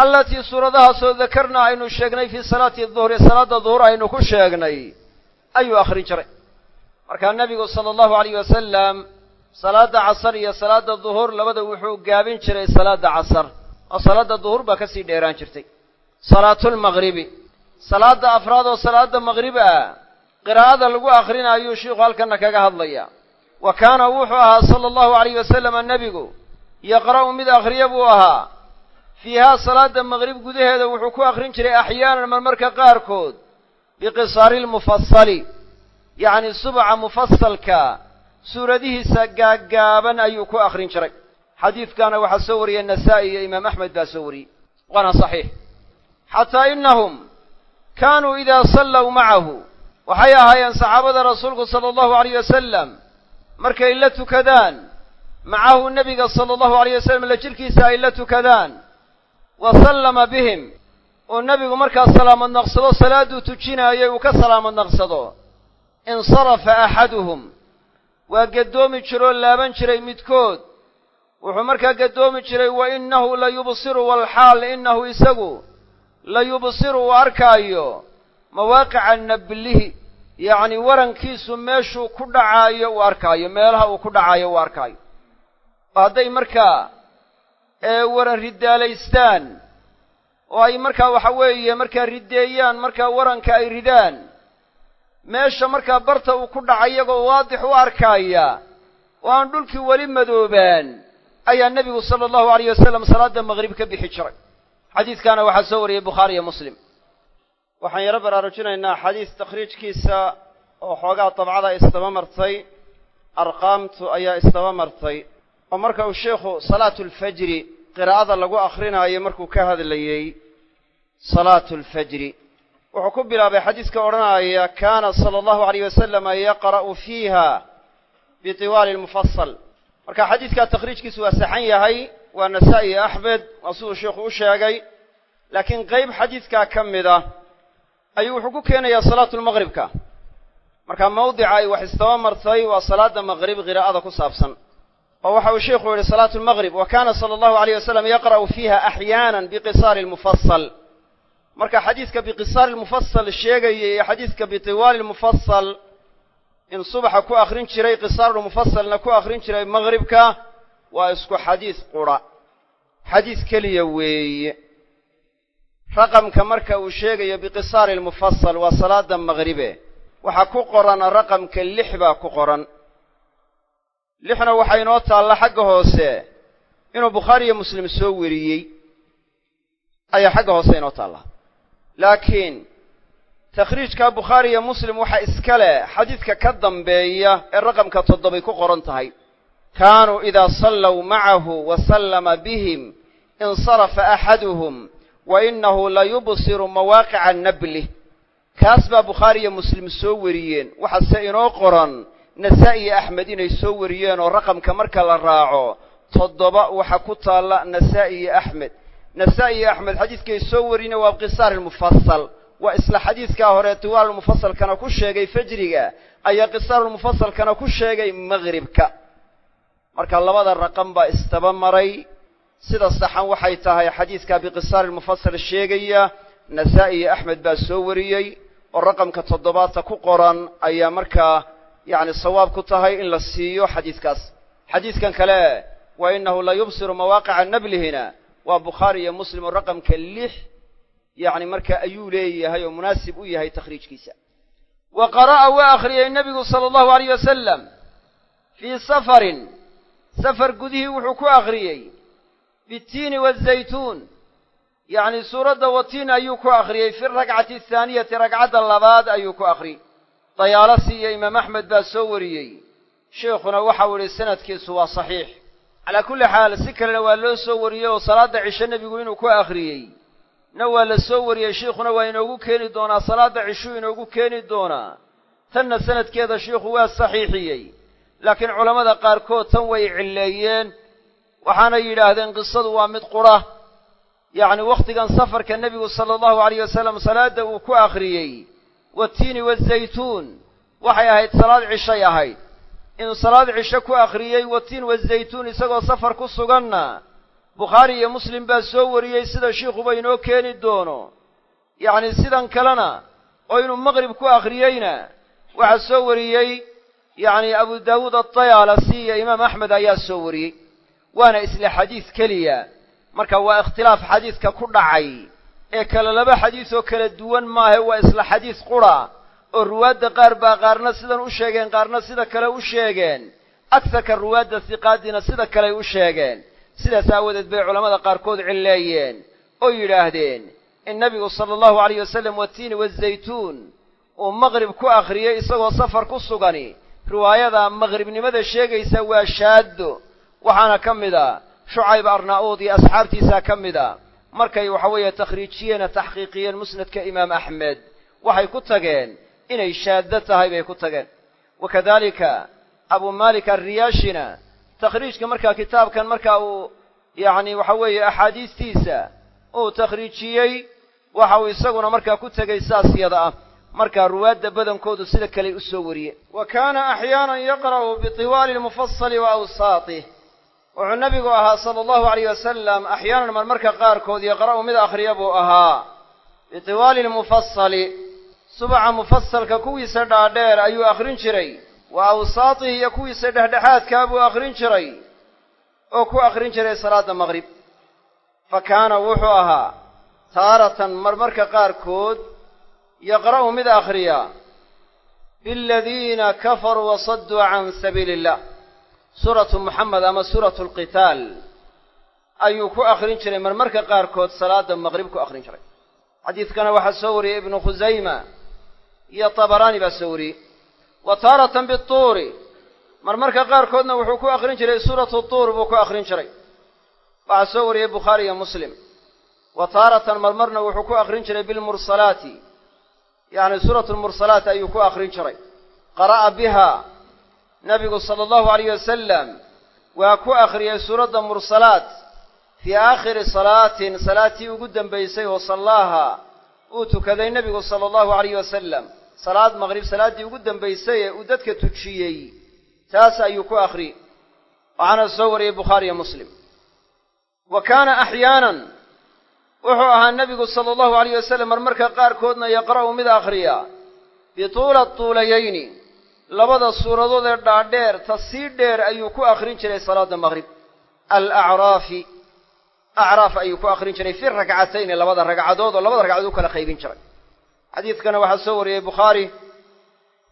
B: allatii suuradahaasoo dakarnaa aynu sheegnay fii salaati duhri salaadda duhur aynu ku sheegnay ayuu akhrin jiray. Markaa nebigu sala allahu alayh wasalam salaadda casar iyo salaadda duhur labada wuxuu gaabin jiray salaadda casar. Oo salaadda duhur baa ka sii dheeraan jirtay. Salaatulmaqribi salaadda afraad oo salaadda maqrib ah qiraa'ada lagu akhrinaayuu shiikhu halkanna kaga hadlaya wa kaana wuxuu ahaa sala allahu alayh wasalama nebigu yaqra'u mid akhriya buu ahaa. Fiihaa salaadda maqrib gudaheeda wuxuu ku akhrin jiray axyaanan marmarka qaarkood biqisaari lmufasali yacni subca mufasalka suuradihiisa gaaggaaban ayuu ku akhrin jiray. Xadiidkaana waxaa soo wariyey nasaa'i iyo imaam axmed baa soo wariyey. Waana saxiix. Xataa innahum kaanuu idaa sallow macahu. Waxay ahaayeen saxaabada rasuulku sala allahu alayh wasalam markay la tukadaan macahu nebiga sala allahu alayh wasalam la jidhkiisa ay la tukadaan wa sallama bihim. Oo nebigu markaa salaamad naqsado salaadduu tujinaayay uu ka salaamad naqsado. Insarafa axaduhum waa gaddoomi jiroo laaban jiray midkood. Wuxuu markaa gaddoomi jiray wa innahu la yubsiru walxaal innahu isagu la yubsiru uu arkaayo mawaaqica nablihi. Yacni warankiisu meeshuu ku dhacaayo uu arkaayo meelaha uu ku dhacaayo uu arkaayo. Hadday markaa ee waran ridaalaystaan oo ay markaa waxa weeye markaa riddeeyaan markaa waranka ay ridaan meesha markaa barta uu ku dhacay iyagoo waadix u arkaaya oo aan dhulkii weli madoobaan ayaa nebigu sala allahu alayh wasalam salaadda maqrib ka bixi jiray. Xadiidkaana waxaa soo wariyey bukhaari iyo muslim. Waxaan yaro baraarujinaynaa xadiis takhriijkiisa oo xoogaa dabcada isdaba martay arqaamtu ayaa isdaba martay oo marka uu sheikhu salaatu alfajri qiraa'ada lagu akrinaayo markuu ka hadlayey salaatu alfajri wuxuu ku bilaabay xadiiska odhanaya kaana sala allahu alayh wasalama yaqra'u fiiha bitiwaali lmufasal marka xadiidkaa takhriijkiisu waa saxan yahay waa nasaa'i iyo axmed waa siduu sheikhu u sheegay laakiin qayb xadiidkaa ka mid ah ayuu wuxuu ku keenayaa salaatulmaqribka marka mawdica ay wax istaba martay waa salaadda maqrib qiraa'ada ku saabsan. Oo waxa uu sheikhu yihi salaatu lmaqrib wa kaana sala allahu alayh wasalam yaqra'u fiiha axyaanan biqisaari lmufasal marka xadiidka biqisaari lmufasal sheegaya iyo xadiidka bitiwaali lmufasal in subaxa ku akhrin jiray qisaarulmufasalna ku akhrin jiray maqribka waa isku xadiis qura. Xadiis keliya weeye. Raqamka marka uu sheegayo biqisaari lmufasal waa salaada maqribe waxaa ku qoran raqamka lix baa ku qoran. Lixna waxaa inoo taalla xagga hoose. Inuu bukhaari iyo muslim soo weriyey ayaa xagga hoose inoo taalla laakiin takhriijka bukhaari iyo muslim waxaa iska leh xadiidka ka dambeeya ee raqamka toddobay ku qoran tahay. Kaanuu idaa sallow macahu wa sallama bihim insarafa axaduhum wa innahu la yubsiru mawaaqica nablih kaas baa bukhaari iyo muslim soo weriyeen waxaase inoo qoran nasaa'i iyo axmed inay soo wariyeen oo raqamka marka la raaco toddoba waxa ku taalla nasaa'i iyo axmed nasaa'i iyo axmed xadiidkay soo wariyeen waa qisaar ilmufasal waa isla xadiidkaa hore tiwaalulmufasalkana ku sheegay fajriga ayaa qisaarulmufasalkana ku sheegay maqribka marka labada raqam baa istaba maray. Sida saxan waxay tahay xadiidkaa biqisaarilmufasal sheegaya nasaa'i iyo axmed baa soo wariyey oo raqamka toddobaadta ku qoran ayaa markaa yacni sawaab ku tahay in la siiyo xadiidkaas xadiidkan kale wa innahu la yubsiru mawaaqica nablihina waa bukhaari iyo muslim oo raqamka lix yacni marka ayuu leeyahay oo munaasib u yahay takhriijkiisa. Wa qara'a waa akhriyey nebigu sala allahu alayh wasalam fii safarin. Safar gudihii wuxuu ku akhriyey bitiini waazaytuun yacni suuradda watiin ayuu ku akhriyey fi rakcati athaaniyati ragcadda labaad ayuu ku akhriyey dayaalasi iyo imaam axmed baa soo wariyey. Sheikhuna waxau idhi sanadkiisu waa saxiix calaa kulli xaal si kalena waa loo soo wariyey oo salaadda cisho nebigu inuu ku akhriyey. Na waa la soo wariyey sheikhuna waa inoogu keeni doonaa salaadda cishuu inoogu keeni doonaa. Tanna sanadkeeda sheikhu waa saxiixiyey. Laakiin culammada qaarkood tan way cilleeyeen waxaanay yidhaahdeen qisadu waa mid qura yacni wakhtigan safarka nebigu sala allahu alayh wasalam salaadda uu ku akhriyey watiini wazaytuun waxay ahayd salaad cishay ahayd inuu salaad cisho ku akhriyey watiin wazaytuun isagoo safar ku suganna. Bukhaari iyo muslim baa soo wariyey sida shiikhuba inoo keeni doono. Yacni sidan kalena oo inuu maqrib ku akhriyeyna waxaa soo wariyey yacni abu daawuud adayaalasi iyo imaam axmed ayaa soo wariyey. Waana isla xadiis keliya. Marka waa ikhtilaaf xadiiska ku dhacay. Ee kale laba xadiis oo kala duwan maahe waa isla xadiis qura oo ruwaadda qaar baa qaarna sidan u sheegeen qaarna sida kale u sheegeen. Agsarka ruwaadda siqaadina sida kaley u sheegeen. Sidaas aawadeed bay culammada qaarkood cilleeyeen oo yidhaahdeen in nebigu sala allahu alayh wasalam watiini wazaytuun uu maqrib ku akhriyey isagoo safar ku sugani. Riwaayada maqribnimada sheegaysa waa shaaddo. Waxaana ka mid a shucayb arnaa'uud iyo asxaabtiisaa ka mid a markay waxa weeye takhriijiyeena taxqiiqiyeen musnadka imaam axmed. Waxay ku tageen inay shaaddo tahay bay ku tageen. Wa kadalika abu malik alriyaashina takhriijka markaa kitaabkan marka uu yacni waxa weeye axaadiistiisa uu takhriijiyey waxa uu isaguna markaa ku tegey saas yada ah. Markaa ruwaadda badankoodu sida kaley u soo wariyeen wa kaana axyaanan yaqra'u bitiwaali lmufasali wa awsaatih wuxuu nebigu ahaa sala allahu alayh wasalam axyaanan marmarka qaarkood yaqra'u mid akhriya buu ahaa. Bitiwaali lmufasali subaca mufasalka kuwiisa dhaadheer ayuu akhrin jiray wa awsaatihi iyo kuwiisa dhexdhexaadkaa buu akhrin jiray oo ku akhrin jiray salaadda maqrib fa kaana wuxuu ahaa taaratan marmarka qaarkood yaqra'u mid akhriya biladiina kafaruu wasadduu can sabiili illah suuratu muxamed ama suuratu alqitaal ayuu ku akhrin jiray marmarka qaarkood salaadda maqrib ku akhrin jiray. Xadiidkana waxaa soo wariyey ibnu khusayma iyo tabaraani baa soo wariyey. Wa taaratan bituuri marmarka qaarkoodna wuxuu ku akhrin jiray suuratu tuur buu ku akhrin jiray. Waxaa soo wariyey bukhaari iyo muslim. Wa taaratan marmarna wuxuu ku akhrin jiray bilmursalaati yacni suuratu lmursalaat ayuu ku akhrin jiray. Qara'a biha. Nabigu sala allahu alayh wasalam waa ku akhriyey suuradda mursalaat. Fii aakhiri salaatin salaatii ugu dambaysay oo sallaaha uu tukaday nebigu sala allahu alayh wasalam salaad maqrib salaaddii ugu dambaysay ee uu dadka tujiyey taas ayuu ku akhriyey waxaana soo wariyey bukhaari iyo muslim. Wa kaana axyaanan wuxuu ahaa nebigu sala allahu alayh wasalam marmarka qaarkoodna yaqra'u mid akhriya bituula tuulayayni labada suuradood ee dhaadheer ta sii dheer ayuu ku akhrin jiray salaadda maqrib alacraafi acraaf ayuu ku akhrin jiray fi rakcatayni labada ragcadood oo labada ragcadood u kala qaybin jiray xadiidkana waxaa soo wariyey bukhaari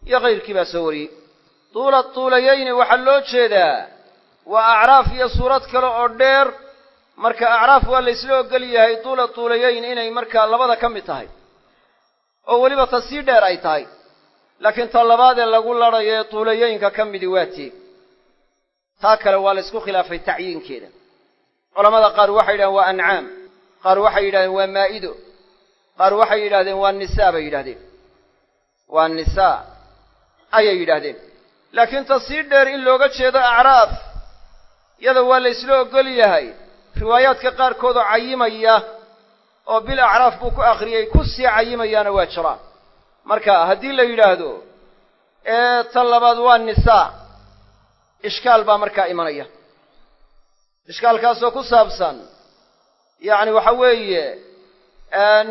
B: iyo kayrkii baa soo wariyey. Tuula tuulayayni waxaa loo jeedaa waa acraaf iyo suurad kale oo dheer. Marka acraaf waa la ysla ogol yahay tuula tuulayayn inay markaa labada ka mid tahay. Oo weliba ta sii dheer ay tahay. Laakiin ta labaad ee lagu ladhayo ee tuulayooyinka ka midi waa tii. Taa kale waa la isku khilaafay tacyiinkeeda. Culamada qaar waxay yidhahdeen waa ancaam qaar waxay yidhahdeen waa maa'ido qaar waxay yidhahdeen waa nisaa bay yidhahdeen waa nisaa ayay yidhaahdeen. Laakiin ta sii dheer in looga jeedo acraaf yada waa la ysla ogol yahay. Riwaayaadka qaarkood oo cayimaya oo bil acraaf buu ku akhriyey ku sii cayimayaana waa jiraan marka haddii la yidhaahdo ee ta labaad waa nisaa ishkaal baa markaa imanaya. Ishkaalkaasoo ku saabsan yacni waxa weeye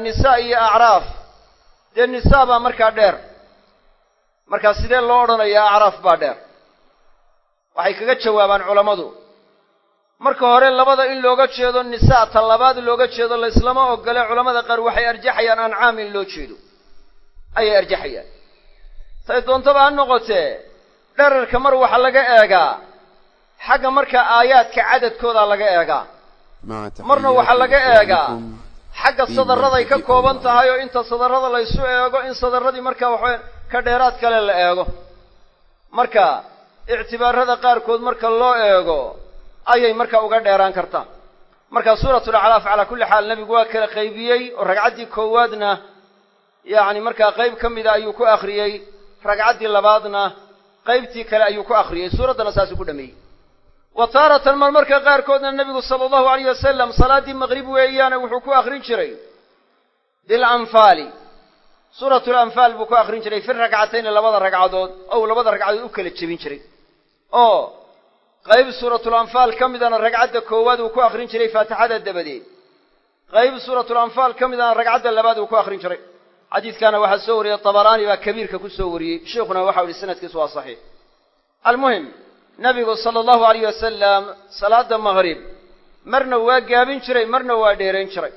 B: nisaa iyo acraaf. Dee nisaa baa markaa dheer. Markaa sidee loo odhanayaa acraaf baa dheer? Waxay kaga jawaabaan culammadu. Marka hore labada in looga jeedo nisaa ta labaad looga jeedo laislama ogole culamada qaar waxay arjaxayaan ancaam in loo jeedo. Ayay arjaxayaan. Say doontaba ha noqotee dherarka mar waxaa laga eegaa. Xagga markaa aayaadka cadadkoodaa laga eegaa. Marna waxaa laga eegaa xagga sadarraday ka kooban tahay oo inta sadarrada laysu eego in sadarradii markaa waxawe ka dheeraad kale la eego. Marka ictibaarada qaarkood marka loo eego ayay marka uga dheeraan kartaa marka suuratulacraaf calaa kulli xaal nebigu waa kala qaybiyey oo ragcaddii koowaadna yacni markaa qayb ka mida ayuu ku akhriyey ragcaddii labaadna qaybtii kale ayuu ku akhriyey. Suuraddana saasuu ku dhameeyey wa taaratan mar marka qaarkoodna nebigu sala allahu alayh wasalam salaaddii maqrib weeyaane wuxuu ku akhrin jiray bilanfaali suuratu lanfaal buu ku akhrin jiray fi ragcatayni labada ragcadood ou labada ragcadood u kala jebin jiray. Oo qayb suuratulanfaal ka midana ragcadda koowaad uu ku akhrin jiray faatixada dabadeed. Qayb suuratulanfaal ka midana ragcadda labaad uu ku akhrin jiray. Xadiidkaana waxaa soo wariyey tabaraani baa kabiirka ku soo wariyey. Sheikhuna waxau yihi sanadkiisu waa saxiix. Almuhim nabigu sala allahu alayh wasalam salaada maqrib marna waa gaabin jiray marna waa dheerayn jiray.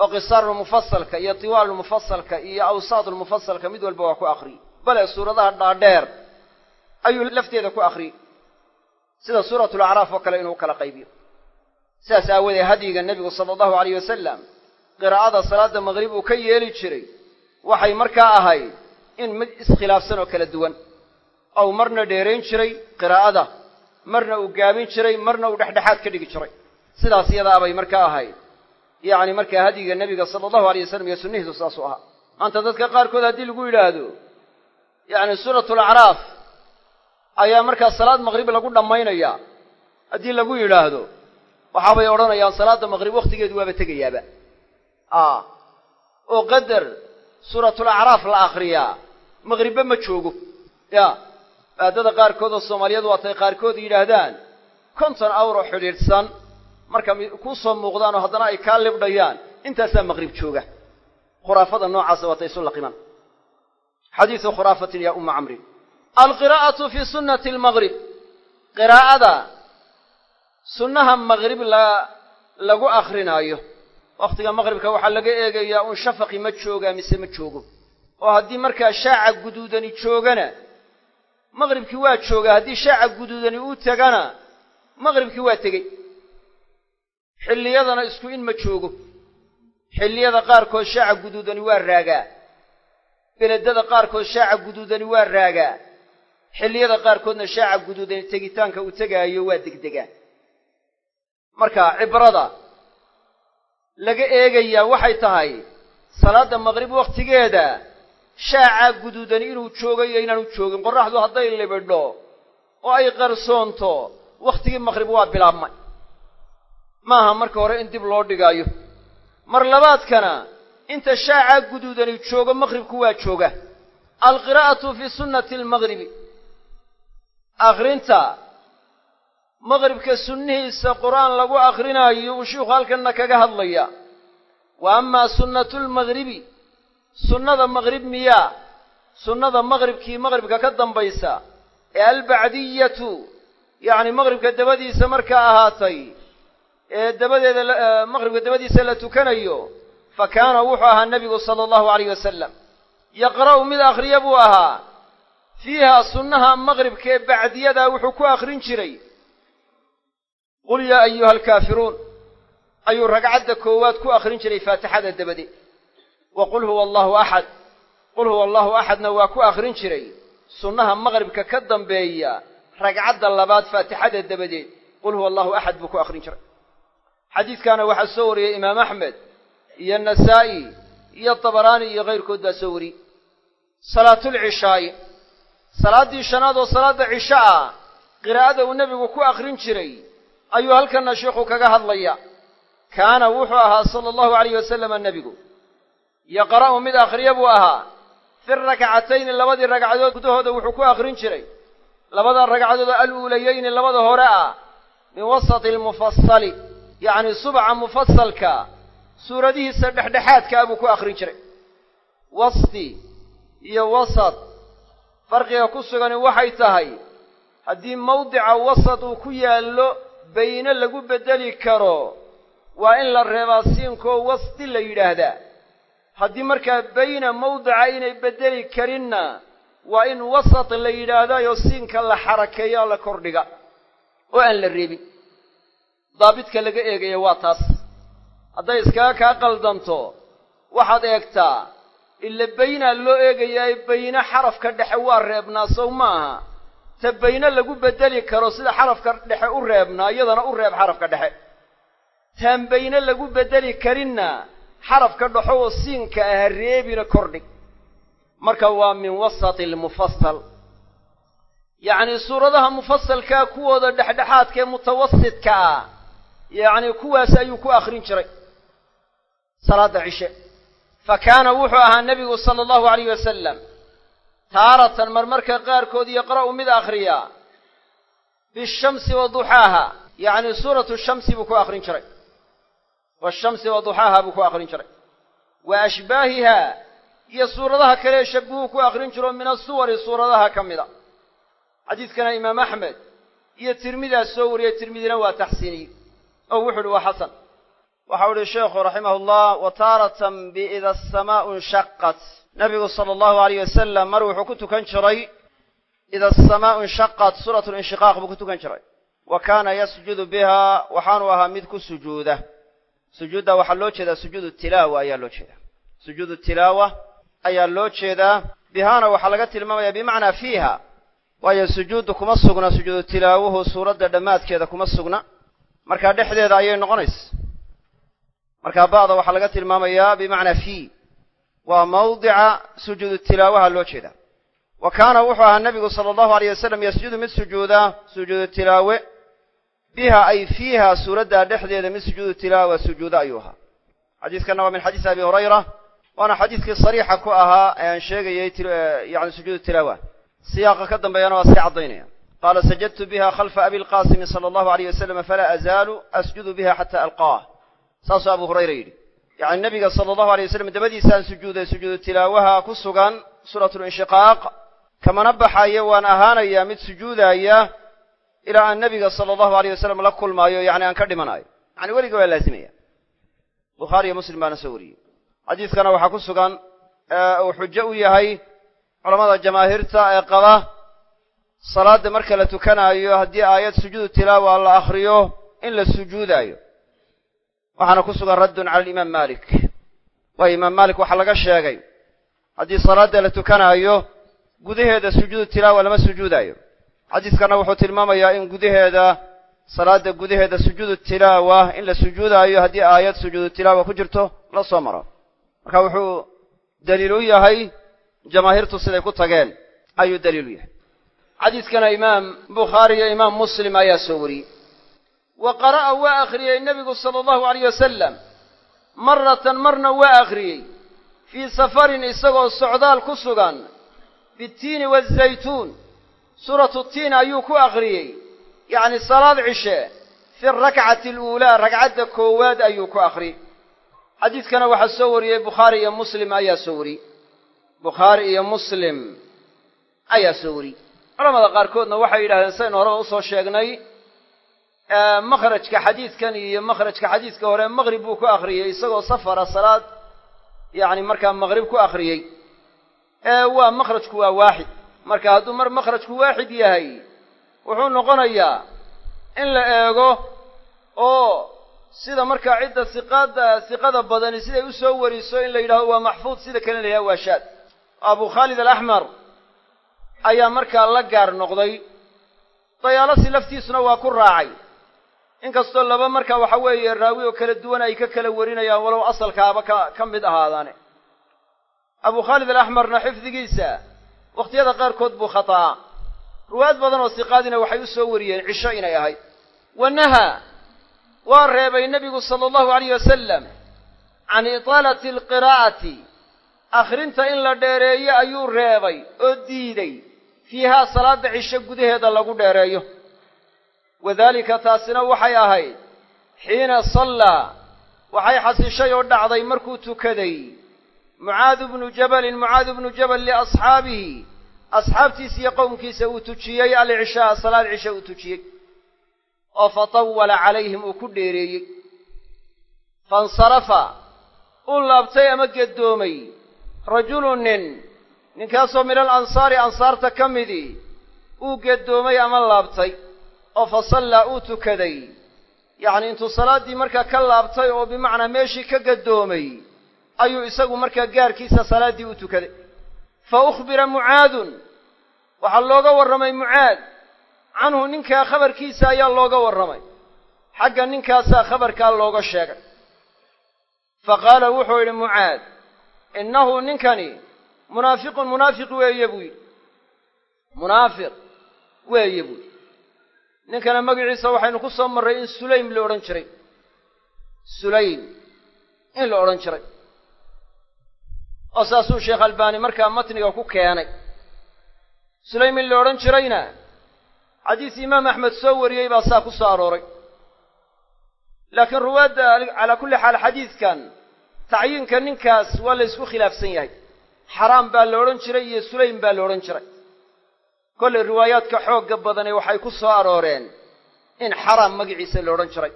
B: Oo qisaarulmufasalka iyo tiwaalulmufasalka iyo awsaadulmufasalka mid walba waa ku akhriyey bale suuradaha dhaadheer ayuu lafteeda ku akhriyey sida suuratulacraaf oo kale inuu kala qaybiyo. Sidaas aawoodee hadyiga nebigu sala allahu alayh wasalam qiraa'ada salaada maqrib uu ka yeeli jiray waxay markaa ahayd in mid iskhilaafsan oo kala duwan ou marna dheerayn jiray qiraa'ada marna uu gaabin jiray marna uu dhexdhexaad ka dhigi jiray. Sidaas iyadaabay markaa ahayd. Yacni markaa hadyiga nebiga sala allahu alay wasalam iyo sunnihiisu saasuu ahaa. Maanta dadka qaarkood haddii lagu yidhaahdo yacni suuratulacraaf ayaa markaa salaad maqrib lagu dhammaynayaa. Haddii lagu yidhaahdo waxaabay odhanayaan salaadda maqrib wakhtigeedu waaba tegayaaba. A oo qadar suuratulacraaf la akhriyaa maqribba ma joogo. Ya aadada qaarkood oo soomaaliyadu waatay qaarkood yidhaahdaan konton awro xidhiidhsan marka kuu soo muuqdaan oo haddana ay kaa libdhayaan intaasaa maqrib jooga. Khuraafada noocaasa waatay isu laqiman. Xadiidu khuraafatin yaa umma camrin. Alqiraa'atu fii sunnati almaqrib qiraa'ada sunnaha maqrib la lagu akrinaayo wakhtiga maqribka waxaa laga eegayaa un shafaqi ma joogaa mise ma joogo. Oo haddii markaa shaaca guduudani joogana maqribkii waa joogaa haddii shaaca guduudani uu tegana maqribkii waa tegey. Xilliyadana isku in ma joogo. Xilliyada qaarkood shaaca guduudani waa raagaa. Beledada qaarkood shaaca guduudani waa raagaa. Xilliyada qaarkoodna shaaca guduudani tegitaanka uu tegaayo waa degdegaa. Marka cibrada laga eegayaa waxay tahay salaadda maqrib wakhtigeeda shaacaa guduudani inuu joogo iyo inaanu joogin. Qorraxdu hadday libidho oo ay qarsoonto wakhtigii maqrib waa bilaabmay. Maaha marka hore in dib loo dhigaayo. Mar labaadkana inta shaacaa guduudani joogo maqribku waa jooga. Alqiraa'atu fii sunnati almaqribi akhrinta maqribka sunnihiisa qur'aan lagu akrinaayo uu shiikhu halkanna kaga hadlaya wa amaa sunnatu lmaqribi sunnada maqrib miyaa sunnada maqribkii maqribka ka dambaysa. Ee albacdiyatu yacni maqribka dabadiisa markaa ahaatay ee dabadeeda maqribka dabadiisa la tukanayo fa kaana wuxuu ahaa nebigu sala allahu alayh wasalam yaqra'u mid akhriya buu ahaa. Fiiha sunnaha maqribka ee bacdiyadaa wuxuu ku akhrin jiray. Qul yaa ayuha alkaafiruun ayuu ragcadda koowaad ku akhrin jiray faatixada dabadeed wa qul huwa allahu axad qul huwa allahu axadna waa ku akhrin jiray. Sunnaha maqribka ka dambeeya ragcadda labaad faatixada dabadeed qul huwa allahu axad buu ku akhrin jiray. Xadiidkaana waxaa soo wariyey imaam axmed iyo nasaa'i iyo tabaraani iyo kayrkood baa soo wariyey. Salaatulcishaa'i salaaddii shanaad oo salaadda cisho ah qiraa'ada uu nebigu ku akhrin jiray ayuu halkanna sheikhu kaga hadlaya kaana wuxuu ahaa sala allahu alayh wasalama nebigu yaqra'u mid akhriya buu ahaa. Fi rakcatayni labadii ragcadood gudahooda wuxuu ku akhrin jiray. Labada ragcadood aluulayeyni labada hore ah min wasati almufasali yacni subca mufasalka suuradihiisa dhexdhexaadka ah buu ku akhrin jiray. Wasti iyo wasat farqiga ku sugani waxay tahay haddii mawdica wasat uu ku yaallo bayne lagu beddeli karo waa in la reebaa siinkoo wasti la yidhaahdaa haddii markaa bayna mawdica inay beddeli karinna waa in wasat la yidhaahdaayoo siinka la xarakeeyo la kordhiga oo aan la reebin. Daabidka laga eegaya waa taas. Hadday iskaga kaa qaldanto waxaad eegtaa ila baynaa loo eegayaa bayne xarafka dhexe waa reebnaa sow maaha ta bayne lagu beddeli karo sida xarafka dhexe u reebnaa iyadana u reeb xarafka dhexe. Taan bayne lagu beddeli karinna xarafka dhexo oo siinka aha reebina kordhig marka waa min wasati almufasal yacnii suuradaha mufasalkaa kuwooda dhexdhexaadka ee mutawasidka ah yacnii kuwaas ayuu ku akhrin jiray. Salaadda cishe. Fa kaana wuxuu ahaa nebigu sala allahu alayh wasalam taaratan marmarka qaarkood yaqra'u mid akhriyaa. Bishamsi wa duxaaha. Yacnii suuratu shamsi buu ku akhrin jiray washamsi wa duxaaha buu ku akhrin jiray. Wa ashbaahiha iyo suuradaha kale shabuhu ku akhrin jiro min asuwari suuradaha ka mida. Xadiidkana imaam axmed iyo tirmidaa soo wariyey tirmidina waa taxsiiniyey oo wuxu uhi waa xasan. Waxau uhi sheekhu raximahullah wa taaratan biida asamaau inshaqat nabigu sala allahu alayh wasalam mar wuxuu ku tukan jiray ida asamaau inshaqat suuratu linshiqaaq buu ku tukan jiray. Wa kaana yasjudu biha waxaanu ahaa mid ku sujuuda sujuudda waxaa loo jeedaa sujuudu tilaawa ayaa loo jeedaa. Sujuudu tilaawa ayaa loo jeedaa bihaana waxaa laga tilmaamaya bimacnaa fiiha waayo sujuuddu kuma sugna sujuudu tilaawuhu suuradda dhammaadkeeda kuma sugna. Markaa dhexdeeda ayay noqonaysa. Markaa ba'da waxaa laga tilmaamayaa bimacnaa fii. Waa mawdica sujuudu tilaawaha loo jeeda wa kaana wuxuu ahaa nebigu sala allahu alayh wasalam yasjudu mid sujuuda sujuudu tilaawe biha ay fiiha suuraddaa dhexdeeda mid sujuudu tilaawa sujuuda ayuu ahaa. Xadiiskanna waa min xadiisi abi hurayra waana xadiiskii sariixa ku ahaa ee aan sheegayay yani sujuudu tilaawa. Siyaaqa ka dambeeyana waa sii caddaynaya. Qaala sajadtu biha khalfa abi lqaasimi sala allahu alayh wasalam falaa azaalu asjudu biha xata alqaah. Saasuu abu hurayra yidhi. Yacni nebiga sala allahu alay wasalam dabadiisaan sujuuday sujuudu tilaawaha ku sugan suuratu linshiqaaq kamana baxayo waan ahaanayaa mid sujuudaaya ilaa aan nebiga sala allahu alayh wasalam la kulmaayo yacni aan ka dhimanayo yacni weliga waa laazimaya bukhaariyo muslim baana soo wariyey xadiiskana waxaa ku sugan uu xujo u yahay culamada jamaahiirta ee qaba salaadda marka la tukanaayo haddii aayad sujuudu tilaawa la akhriyo in la sujuudaayo waxaana ku sugan raddun cala alimaam malik waayo imaam malik waxaa laga sheegay haddii salaadda la tukanaayo gudaheeda sujuudu tilaawa lama sujuudaayo xadiiskana wuxuu tilmaamayaa in gudaheeda salaadda gudaheeda sujuudu tilaawa in la sujuudaayo haddii aayad sujuudu tilaawa ku jirto la soo maro. Marka wuxuu daliil u yahay jamaahiirtu siday ku tageen ayuu daliil u yahay. Xadiiskana imaam bukhaari iyo imaam muslim ayaa soo wariyey. Wa qara'a waa akhriyey nebigu sala allahu alayh wasalam maratan marna waa akhriyey. Fii safarin isagoo socdaal ku sugan. Bitiini waazaytuun suuratu tiin ayuu ku akhriyey. Yacni salaad cishe fi arakcati aluulaa ragcadda koowaad ayuu ku akhriyey. Xadiidkana waxaa soo wariyey bukhaari iyo muslim ayaa soo wariyey. Bukhaari iyo muslim ayaa soo wariyey. Culamada qaarkoodna waxay yidhahdeen saynu horeba u soo sheegnay. Makhrajka xadiidkan iyo makhrajka xadiidka hore maqrib buu ku akhriyey isagoo safara salaad yacni markaa maqrib ku akhriyey. Waa makhrajku waa waaxid marka hadduu mar makhrajku waaxid yahay wuxuu noqonayaa in la eego oo sida markaa cidda siqaada siqada badani siday u soo wariso in la yidhahdo waa maxfuud sida kale la yidhahdo waa shaad. Abu khaalid alaxmar ayaa markaa la gaar noqday. Dayaalasi laftiisuna waa ku raacay. Inkastoo laba marka waxa weeye raawi oo kala duwan ay ka kala warinayaan walow asalkaaba ka ka mid ahaadaane. Abu khaalid alaxmarna xifdigiisa wakhtiyada qaarkood buu khata'aa ruwaad badan oo siqaadina waxay u soo wariyeen cisho inay ahayd wanaha waa reebay nebigu sala allahu alayh wasalam can itaalati alqiraa'ati. Akhrinta in la dheereeyo ayuu reebay oo diiday. Fiihaa salaadda cisho gudaheeda lagu dheereeyo. Wadaalika taasina waxay ahayd xiina sallaa. Waxay xasishay oo dhacday markuu tukaday mucaadu bnu jabalin mucaadu bnu jabal liasxaabihi asxaabtiisa iyo qowmkiisa uu tujiyey alcishaa salaad cishe uu tujiyey. Oo fatawala calayhim uu ku dheereeyey. Fainsarafa uu laabtay ama geddoomay. Rajulun nin ninkaasoo min al ansaari ansaarta ka midii uu geddoomay ama laabtay. Oo fa sallaa uu tukaday. Yacni intuu salaaddii markaa ka laabtay oo bimacnaa meeshii ka gaddoomay ayuu isagu markaa gaarkiisa salaaddii u tukaday. Fa ukhbira mucaadun waxaa looga warramay mucaad. Canhu ninkaa khabarkiisa ayaa looga warramay. Xagga ninkaasaa khabarkaa looga sheegay. Fa qaala wuxuu yidhi mucaad innahu ninkani munaafiqun munaafiq weeye buu yidhi. Munaafiq weeye buu yidhi. Ninkana magaciisa waxaynu ku soo marray in sulaym la odhan jiray. Sulaym in la odhan jiray oo saasuu sheekh albaani markaa matniga ku keenay. Sulaym in la odhan jirayna xadiis imaam axmed soo wariyey baa saa ku soo arooray. Laakiin ruwaadda calaa kulli xaal xadiidkan tacyiinka ninkaas waa la ysku khilaafsan yahay. Xaraam baa la odhan jiray iyo sulaym baa la odhan jiray. Kollay riwaayaadka xoogga badane waxay ku soo arooreen in xaraam magiciisa la odhan jiray.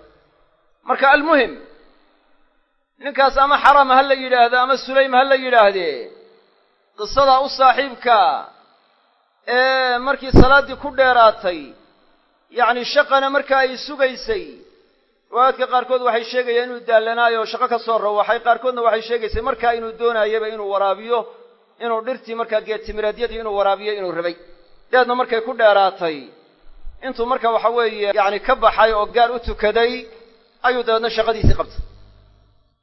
B: Marka almuhim ninkaas ama xaraam ha la yidhaahdo ama sulaym ha la yidhaahdee. Qisadaa u saaxiibkaa ee markii salaaddii ku dheeraatay yacni shaqana markaa ay sugaysay riwaayaadka qaarkood waxay sheegayaan inuu daallanaayo shaqo ka soo rawaxay qaarkoodna waxay sheegaysay markaa inuu doonaayaba inuu waraabiyo inuu dhirtii markaa geedtimireedyadii inuu waraabiyo inuu rabay. Dabeedna markay ku dheeraatay intuu marka waxa weeye yacni ka baxay oo gaar u tukaday ayuu dabeedna shaqadiisii qabtay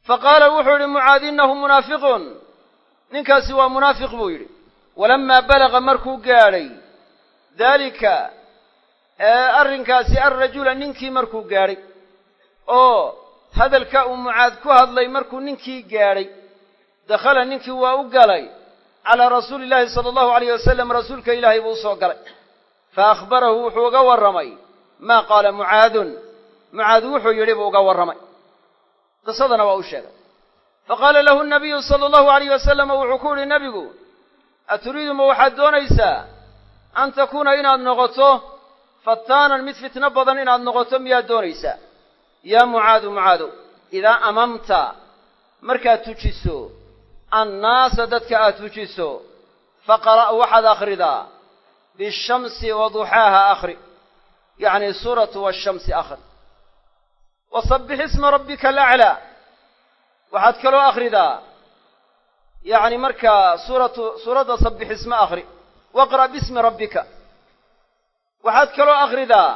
B: fa qaala wuxuu yidhi mucaad innahu munaafiqun ninkaasi waa munaafiq buu yidhi walammaa balaga markuu gaadhay daalika arrinkaasi alrajula ninkii markuu gaadhay oo hadalka uu mucaad ku hadlay markuu ninkii gaadhay dakhala ninkii waa u galay calaa rasuuli illaahi sala allahu alayh wasalam rasuulka ilaahay buu u soo galay fa akhbarahu wuxuu uga warramay maa qaala mucaadun mucaad wuxuu yidhi buu uga warramay qisadana waa u sheegay. Fa qaala lahu nabiyu sala allahu alayh wasalama wuxuu ku yidhi nebigu aturiidu ma waxaad doonaysaa an takuuna inaad noqoto fataanan mid fitno badan inaad noqoto miyaad doonaysaa? Yaa mucaadu mucaadow idaa amamta markaad tujiso annaasa dadka aad tujiso faqara' waxaad akhridaa bishamsi wa duxaaha akhri. Yacni suuratu washamsi akhri wa sabbix isma rabbika alaclaa waxaad kaloo akhridaa yacni markaa suuratu suuradda sabbix isma akhri waqra' bismi rabbika waxaad kaloo akhridaa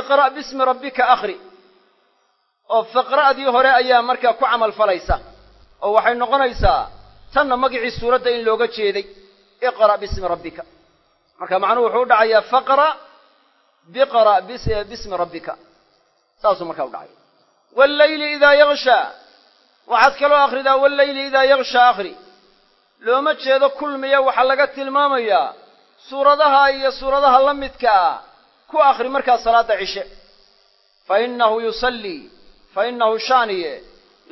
B: iqra' bismi rabbika akhri oo faqra'dii hore ayaa markaa ku camal falaysa oo waxay noqonaysaa tanna magicii suuradda in looga jeeday iqra' bismi rabbika marka macnuhu wuxuu dhacayaa faqra' biqra' bismi rabbika saasuu markaa u dhacaya walleyli idaa yakshaa waxaad kaloo akhridaa walleyli idaa yakshaa akhri looma jeedo kulmiya waxaa laga tilmaamayaa suuradaha iyo suuradaha la midka ah ku akhri markaa salaadda cishe fa innahu yusallii fa innahu shaaniye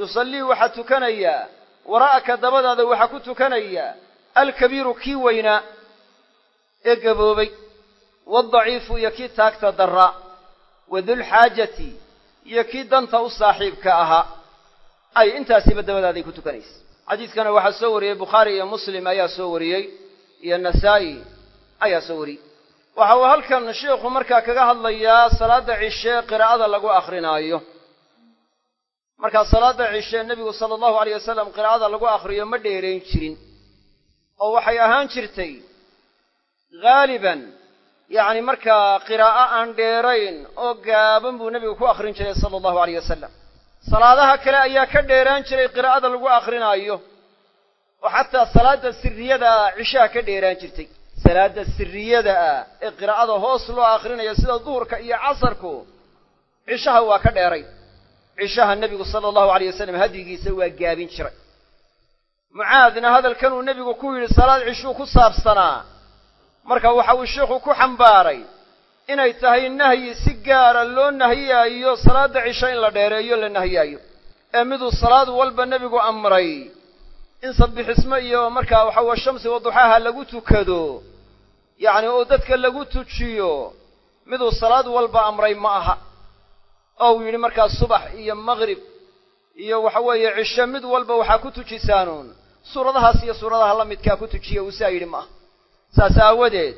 B: yusallii waxaa tukanayaa waraa'aka dabadaada waxaa ku tukanaya alkabiiru kii weynaa ee gaboobay waadaciifu iyo kii taagta darra wadulxaajati iyo kii danta u saaxiibka ahaa ay intaasiba dabadaaday ku tukanaysa. Xadiidkana waxaa soo wariyey bukhaari iyo muslim ayaa soo wariyey iyo nasaa'i ayaa soo wariyey. Waxa uu halkan sheikhu markaa kaga hadlayaa salaadda cishe qiraa'ada lagu akhrinaayo markaa salaadda cishe nebigu sala allahu alayh wasalam qiraa'ada lagu akhriyo ma dheerayn jirin oo waxay ahaan jirtay haaliban yacni markaa qiraa'o aan dheerayn oo gaaban buu nebigu ku akhrin jiray sala allahu alayh wasalam salaadaha kale ayaa ka dheeraan jiray qiraa'ada lagu akhrinaayo oo xataa salaadda sirriyada ah cishaha ka dheeraan jirtay. Salaadda sirriyada ah ee qiraa'ada hoos loo akhrinayo sida duhurka iyo casarku cishaha waa ka dheeray. Cishaha nebigu sala allahu alayh wasalam hadyigiisa waa gaabin jiray. Mucaadna hadalkanuu nebigu ku yidhi salaad cishuu ku saabsanaa marka waxa uu sheikhu ku xambaaray inay tahay nahyi si gaara loo nahiyaayo salaadda cisho in la dheereeyo la nahiyaayo ee miduu salaad walba nebigu amray in sabbixismo iyo markaa waxa weye shamsi waduxaaha lagu tukado yacni oo dadka lagu tujiyo miduu salaad walba amray ma aha. Oo uu yidhi markaa subax iyo maqrib iyo waxa weeye cisho mid walba waxaa ku tujisaanuun suuradahaas iyo suuradaha la midkaa ku tujiya uu saa yidhi ma aha saas aawadeed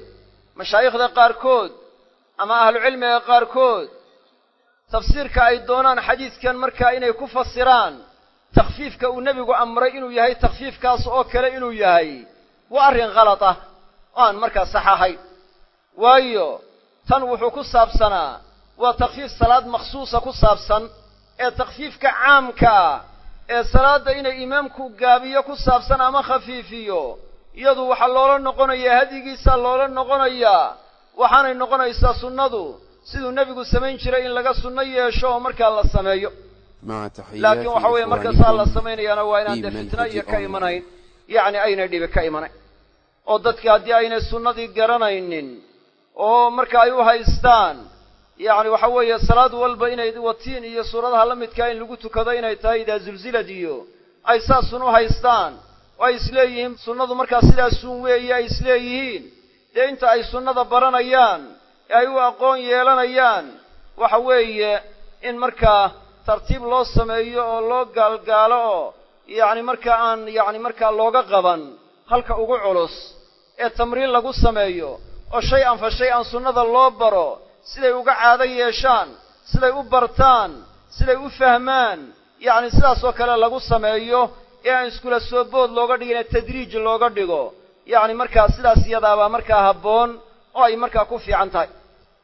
B: mashaayikhda qaarkood ama ahlucilmiga qaarkood tafsiirka ay doonaan xadiidkan markaa inay ku fasiraan takhfiifka uu nebigu amray inuu yahay takhfiifkaas oo kale inuu yahay waa arrin khalad ah oo aan markaa sax ahayn waayo tan wuxuu ku saabsanaa waa takhfiif salaad makhsuusa ku saabsan ee takhfiifka caamka ah ee salaadda inay imaamku gaabiyo ku saabsan ama khafiifiyo iyadu waxaa loola noqonayaa hadyigiisaa loola noqonayaa waxaanay noqonaysaa sunnadu. Siduu nebigu samayn jiray in laga sunno yeesho oo markaa la sameeyo. Laakiin waxa weeye marka saa la samaynayaana waa inaan dee fitna iyo ka imanayn. Yacni aynay dhibi ka imanayn oo dadka haddii aynay sunnadii garanaynin oo marka ay u haystaan yacni waxa weeye salaad walba inay watiin iyo suuradaha la midkaa in lagu tukado inay tahay idaa zulzilad iyo ay saasun u haystaan ay isleeyihiin sunnadu markaa sidaasun weeye ay isleeyihiin dee inta ay sunnada baranayaan ee ay u aqoon yeelanayaan waxa weeye in markaa tartiib loo sameeyo oo loo gaalgaalo oo yacni markaa aan yacni markaa looga qaban halka ugu culus ee tamriin lagu sameeyo oo shay an fa shay an sunnada loo baro siday uga caado yeeshaan siday u bartaan siday u fahmaan yacni sidaas oo kale lagu sameeyo ee aan iskula soo bood looga dhigin ee tadriij looga dhigo. Yacni markaa sidaas iyadaabaa markaa habboon oo ay markaa ku fiican tahay.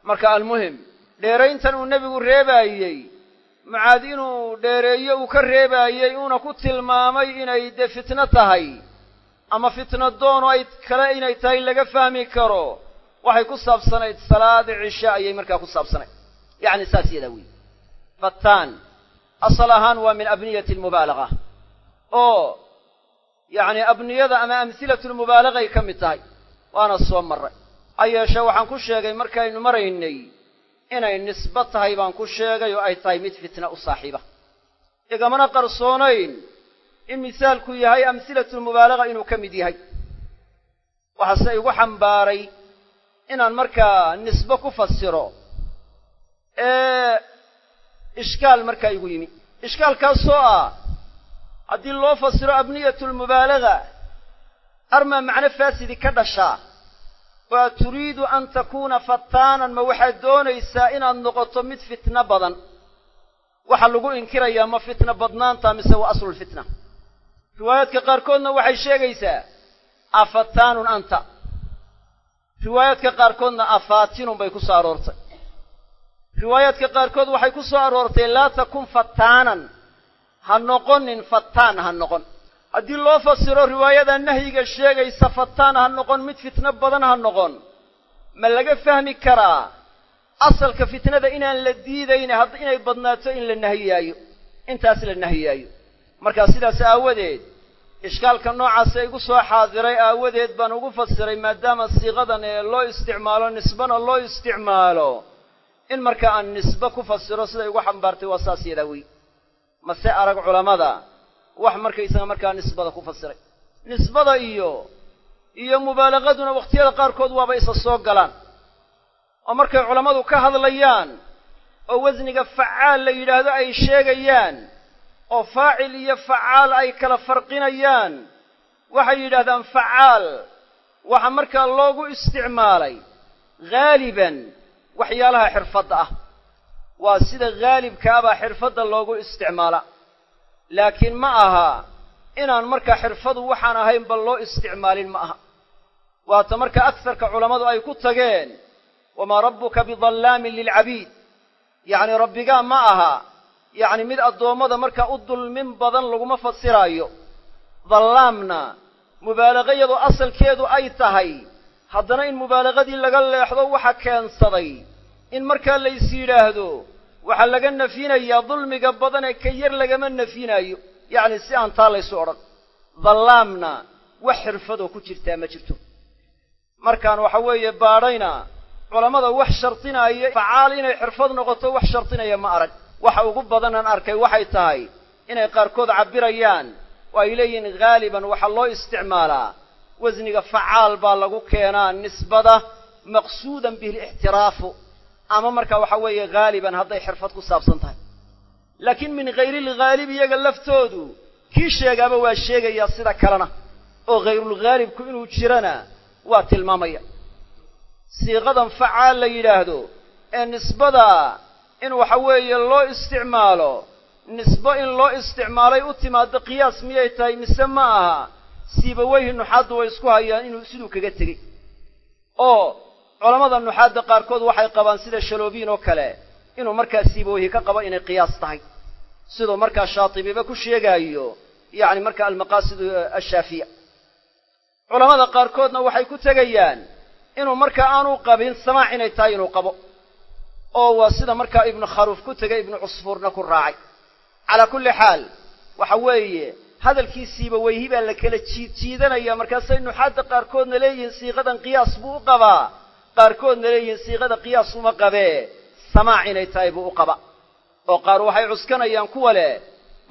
B: Marka almuhim dheerayntan uu nebigu reebaayey mucaad inuu dheereeyo uu ka reebaayey uuna ku tilmaamay inay dee fitno tahay. Ama fitno doono ay kale inay tahay laga fahmi karo. Waxay ku saabsanayd salaada cisha ayay markaa ku saabsanayd yacni saas yadaa weyi fattaan asal ahaan waa min abniyati almubaalaga oo yacni abniyada ama amhilatulmubaalagay ka mid tahay. Waana soo marray. Ha waxaan ku sheegay markaynu maraynay inay nisbo tahay baan ku sheegay oo ay tahay mid fitna u saaxiiba. Igamana qarsoonayn in misaalku yahay amhilatulmubaalaga inuu ka mid yahay. Waxaase igu xambaaray inaan markaa nisbo ku fasiro ee ishkaal markaa igu yimi. Ishkaalkaasoo ah haddii loo fasiro abniyatulmubaalaga armaa macno faasidi ka dhashaa waa turiidu an takuuna fataanan ma waxaad doonaysaa inaad noqoto mid fitno badan. Waxa lagu inkirayaa ma fitno badnaanta mise waa aslulfitna riwaayaadka qaarkoodna waxay sheegaysaa afataanun anta. Riwaayaadka qaarkoodna afaatinun bay ku soo aroortay. Riwaayaadka qaarkood waxay ku soo aroortay laa takun fataanan ha noqonin fataan ha noqon. Haddii loo fasiro riwaayada nahyiga sheegaysa fataan ha noqon mid fitno badan ha noqon. Ma laga fahmi karaa asalka fitnada inaan la diidayna hadd inay badnaato in la nahiyaayo intaas la nahiyaayo markaa sidaas aawadeed ishkaalka noocaasa igu soo xaadiray aawadeed baan ugu fasiray maadaama siiqadan ee loo isticmaalo nisbana loo isticmaalo in marka aan nisbe ku fasiro siday ugu xambaartay waa saas yadaa wey mase arag culammada wax markaysaga markaa nisbada ku fasiray. Nisbada iyo iyo mubaalaqaduna wakhtiyada qaarkood waaba isa soo galaan. Oo markay culammadu ka hadlayaan oo wasniga facaal la yidhaahdo ay sheegayaan oo faacil iyo facaal ay kala farqinayaan waxay yidhahdaan facaal waxa markaa loogu isticmaalay haaliban waxyaalaha xirfadda ah waa sida haalibkaabaa xirfadda loogu isticmaalaa laakiin ma aha inaan markaa xirfadu waxaan ahaynba loo isticmaalin ma aha. Waata marka agsarka culammadu ay ku tageen wamaa rabbuka bidallaamin lilcabiid. Yacni rabbigaa ma aha yacni mid addoommada markaa u dulmin badan laguma fasiraayo. Dallaamna mubaalaqa iyadoo asalkeedu ay tahay haddana in mubaalaqadii laga leexdo waxa keensaday in markaa lays yidhaahdo waxaa laga nafyinayaa dulmiga badan ee ka yar lagama nafyinaayo yacni si aan taa laysu odhan dallaamna wax xirfadoo ku jirtaa ma jirto. Markaan waxa weeye baadhayna culammada wax shardinaaya facaal inay xirfad noqoto wax shardinaya ma arag. Waxa ugu badanaan arkay waxay tahay inay qaarkood cabbirayaan oo ay leeyihiin haaliban waxaa loo isticmaalaa wasniga facaal baa lagu keenaa nisbada maqsuudan bihi lixtiraafu ama marka waxa weeye haaliban hadday xirfad ku saabsan tahay. Laakiin min hayrilghaalib iyaga laftoodu kii sheegaaba waa sheegayaa sida kalena. Oo hayrulghaalibku inuu jirana waa tilmaamaya. Siiqadan facaal la yidhaahdo ee nisbada in waxa weeye loo isticmaalo nisbo in loo isticmaalay u timaado qiyaas miyay tahay mise ma aha siibaweyhi nuxaaddu way isku hayaan inuu siduu kaga tegey oo culammada nuxaadda qaarkood waxay qabaan sida shaloobiin oo kale inuu markaa siibaweyhi ka qabo inay qiyaas tahay. Siduu markaa shaatibiba ku sheegaayo yacni marka almaqaasid ashaafiya. Culammada qaarkoodna waxay ku tegayaan inuu markaa aanu qabin samaac inay tahay inuu qabo. Oo waa sida markaa ibnu kharuuf ku tegay ibnu cusfuurna ku raacay. Calaa kulli xaal waxa weeye hadalkiisiiba weyhi baa la kala jiid jiidanaya. Markaasay nuxaadda qaarkoodna leeyihiin siiqadan qiyaas buu u qabaa qaarkoodna leeyihiin siiqada qiyaas uma qabee samaac inay tahay buu u qaba. Oo qaar waxay cuskanayaan kuwa leh.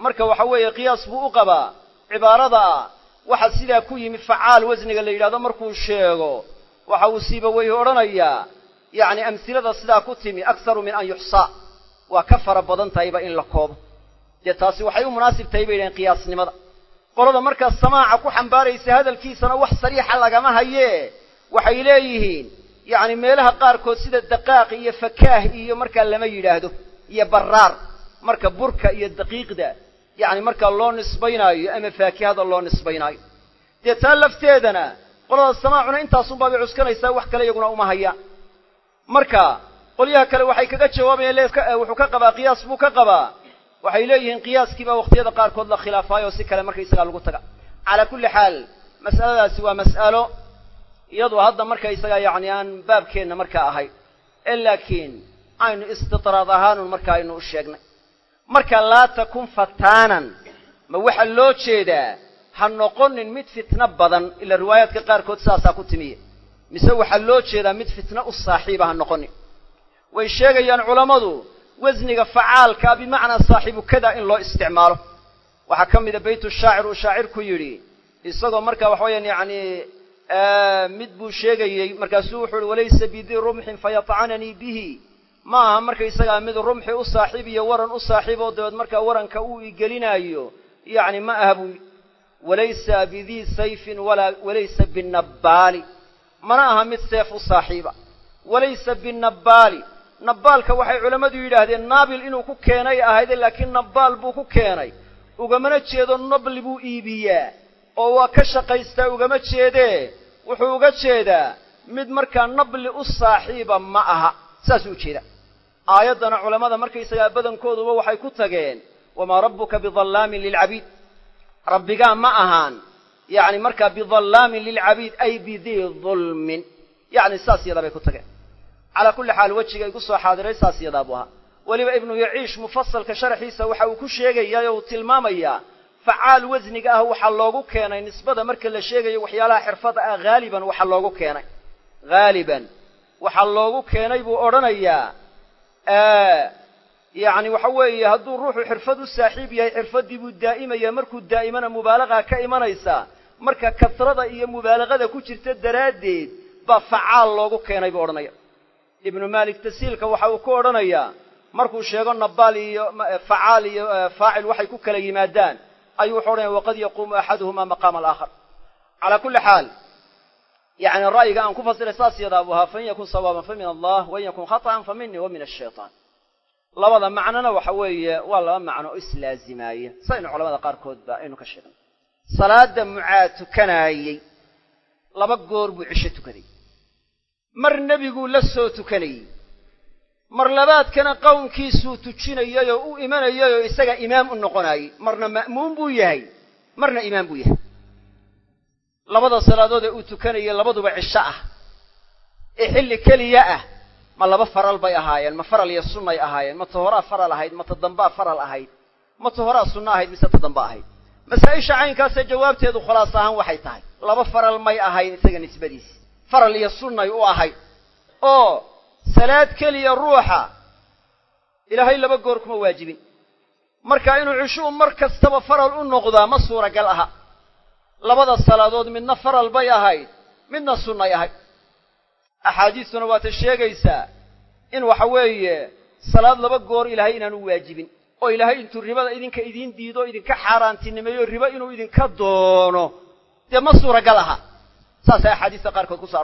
B: Marka waxa weeye qiyaas buu u qabaa cibaarada ah waxa sidaa ku yimi facaal wasniga la yidhahdo markuu sheego waxa uu siiba weyhi odhanayaa yacni amsilada sidaa ku timi akharu min an yuxsaa waa ka fara badan tahayba in la koobo. Dee taasi waxay u munaasib tahay bay yidhahen qiyaasnimada. Qolada markaa samaaca ku xambaaraysa hadalkiisana wax sariixa lagama hayee waxay leeyihiin yacni meelaha qaarkood sida daqaaq iyo fakaah iyo markaa lama yidhaahdo iyo barraar marka burka iyo daqiiqda yacni markaa loo nisbaynaayo ama faakihada loo nisbaynaayo. Dee taa lafteedana qolada samaacuna intaasunbaabay cuskanaysaa wax kale iyaguna uma hayaan marka qolyaha kale waxay kaga jawaabayaan le wuxuu ka qabaa qiyaas buu ka qabaa. Waxay leeyihiin qiyaaskiibaa waqtiyada qaarkood la khilaafaayo si kale markaysagaa lagu taga. Calaa kulli xaal mas'aladaasi waa mas'alo iyadu hadda markaysagaa yacni aan baabkeenna markaa ahay ee laakiin aynu istitraad ahaanun marka aynu u sheegnay. Marka laa takun fataanan ma waxaa loo jeedaa ha noqonin mid fitno badan ila riwaayaadka qaarkood saasaa ku timiye mise waxaa loo jeedaa mid fitno u saaxiiba ha noqonin. Way sheegayaan culammadu wasniga facaalkaa bimacnaa saaxiibu kada in loo isticmaalo. Waxaa ka mida baytu shaacir uu shaacirku yidhi isagoo markaa waxa weyaan yacni mid buu sheegayey markaasuu wuxu uhi walaysa bidii rumxin fayatcananii bihi. Ma aha markaysagaa mid rumxi u saaxiib iyo waran u saaxiib oo dabeed markaa waranka uu igelinaayo yacni ma aha buu walaysa bidii sayfin walaa walaysa binabbaali. Mana aha mid seef u saaxiiba. Walaysa binabbaali. Nabbaalka waxay culammadu yidhaahdeen naabil inuu ku keenay ahayde laakiin nabbaal buu ku keenay. Ugamana jeedo nabli buu iibiyaa. Oo waa ka shaqaystaa ugama jeedee wuxuu uga jeedaa mid markaa nabli u saaxiiba ma aha. Saasuu ujeeda aayaddana culammada markaysagaa badankooduba waxay ku tageen wamaa rabbuka bidallaamin lilcabiid. Rabbigaa ma ahaan yacni markaa bidallaamin lilcabiid ay bidii dulmin. Yacni saas yadaa bay ku tageen. Calaa kulli xaal wejiga igu soo xaadiray saas yadaa buu ahaa. Weliba ibnu yaciish mufasalka sharaxiisa waxa uu ku sheegayaa oo uu tilmaamayaa facaal wasniga ah waxaa loogu keenay nisbada marka la sheegayo waxyaalaha xirfada ah haaliban waxaa loogu keenay. Haaliban waxaa loogu keenay buu odhanayaa yacni waxa weeye hadduu ruuxu xirfad u saaxiib yahay xirfaddii buu daa'imaya markuu daa'imana mubaalagaa ka imanaysa marka kasrada iyo mubaalagada ku jirta daraaddeed baa facaal loogu keenay buu odhanaya ibnu maalik tasiilka waxa uu ku odhanayaa markuu sheego nabaal iyo facaal iyo faacil waxay ku kala yimaadaan ayuu wuxu odhanaya waqad yaquumu axaduhuma maqaama alaakhar calaa kulli xaal yacni ra'yiga aan ku fasiray saas yadaa buu ahaa fain yakun sawaaban fa min allah wain yakun khata'an fa minii wa min ashaytaan labada macnona waxa weeye waa laba macno oo islaazimaaya saynu culamada qaarkood ba aynu ka sheegnay salaada mucaad tukanaayey laba goor buu cisho tukaday mar nebiguu la soo tukanayey mar labaadkana qowmkiisuu tujinayay oo u imanayay oo isaga imaam u noqonaayey marna ma'muum buu yahay marna imaam buu yahay. Labada salaadood ee uu tukanayay labaduba cisho ah. Ee xilli keliya ah ma laba faral bay ahaayeen ma faral iyo sunnay ahaayeen ma ta horaa faral ahayd ma ta dambaa faral ahayd ma ta horaa sunno ahayd mise ta damba ahayd. Masaa-isha caynkaasee jawaabteedu khulaas ahaan waxay tahay. Laba faral may ahayn isaga nisbadiisi faral iyo sunnay u ahayd oo salaad keliya ruuxa ilaahay laba goor kuma waajibin. Marka inuu cishuu mar kastaba faral u noqdaa ma suuragal aha. Labada salaadood midna faral bay ahayd midna sunnay ahayd. Axaadiistuna waata sheegaysaa in waxa weeye salaad laba goor ilaahay inaanu waajibin. Oo ilaahay intuu ribada idinka idiin diido idinka xaaraantinimeeyo ribo inuu idinka doono dee ma suuragal aha. Saasay axaadiista qaarkood ku so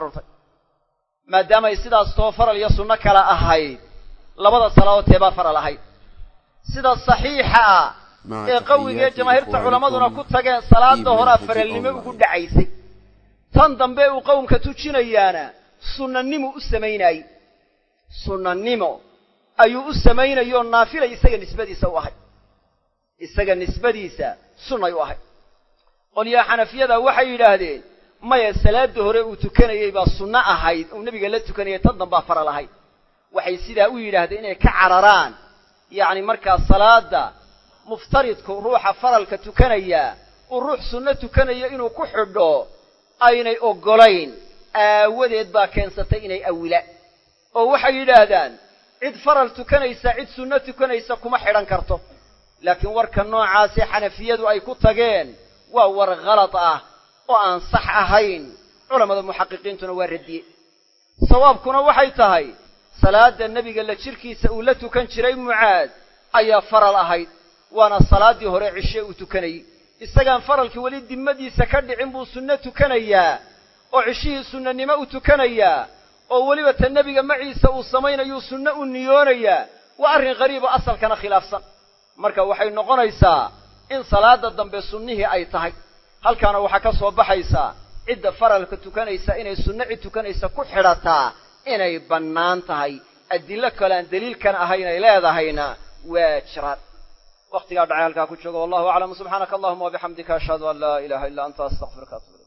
B: aroortay maadaamay sidaas too faral iyo sunno kale ahayd labada salaadood teebaa faral ahayd. Sida saxiixa ah ee qawigee jamaahiirta culammaduna ku tageen salaada horaa faralnimo ugu dhacaysay. Tan dambe uu qowmka tujinayaana sunnanimo u samaynaayey sunnanimo ayuu u samaynayoo naafilay isaga nisbadiisa u ahay. Isaga nisbadiisa sunnay u ahay. Qolyaha xanafiyada waxay yidhaahdeen maya salaada hore uu tukanayey baa sunno ahayd uu nebiga la tukanayay tan dambaa faral ahayd waxay sidaa u yidhaahdeen inay ka cararaan. Yacni markaa salaada muftaridku ruuxa faralka tukanayaa uu ruux sunno tukanayo inuu ku xidho aynay oggolayn. Aawadeed baa keensatay inay awila. Oo waxay yidhaahdaan cid faral tukanaysa cid sunno tukanaysa kuma xidhan karto. Laakiin warka noocaasi xanafiyadu ay ku tageen waa war khalad ah oo aan sax ahayn. Culammada muxaqiqiintuna waa raddiye sawaabkuna waxay tahay salaadda nebiga la jirkiisa uu la tukan jiray mucaad ayaa faral ahayd waana salaaddii hore cishe uu tukanayey isagaan faralkii weli dimmadiisa ka dhicin buu sunno tukanayaa oo cishihii sunnanimo u tukanayaa oo weliba ta nebiga maciisa uu samaynayuu sunno u niyoonayaa waa arrin qariiboo asalkana khilaafsan. Marka waxay noqonaysaa in salaadda dambe sunnihii ay tahay halkaana waxaa ka soo baxaysaa cidda faralka tukanaysa inay sunno tukanaysa ku xidhataa inay bannaan tahay. Adillo kale aan daliilkan ahayn ay leedahayna waa jiraan wakhtigaa dhacay halkaa ku jooga wallahu aclam. Subxaanaka allahuma wabixamdika ashhadu an laa ilaha illa anta astaqfiruka atub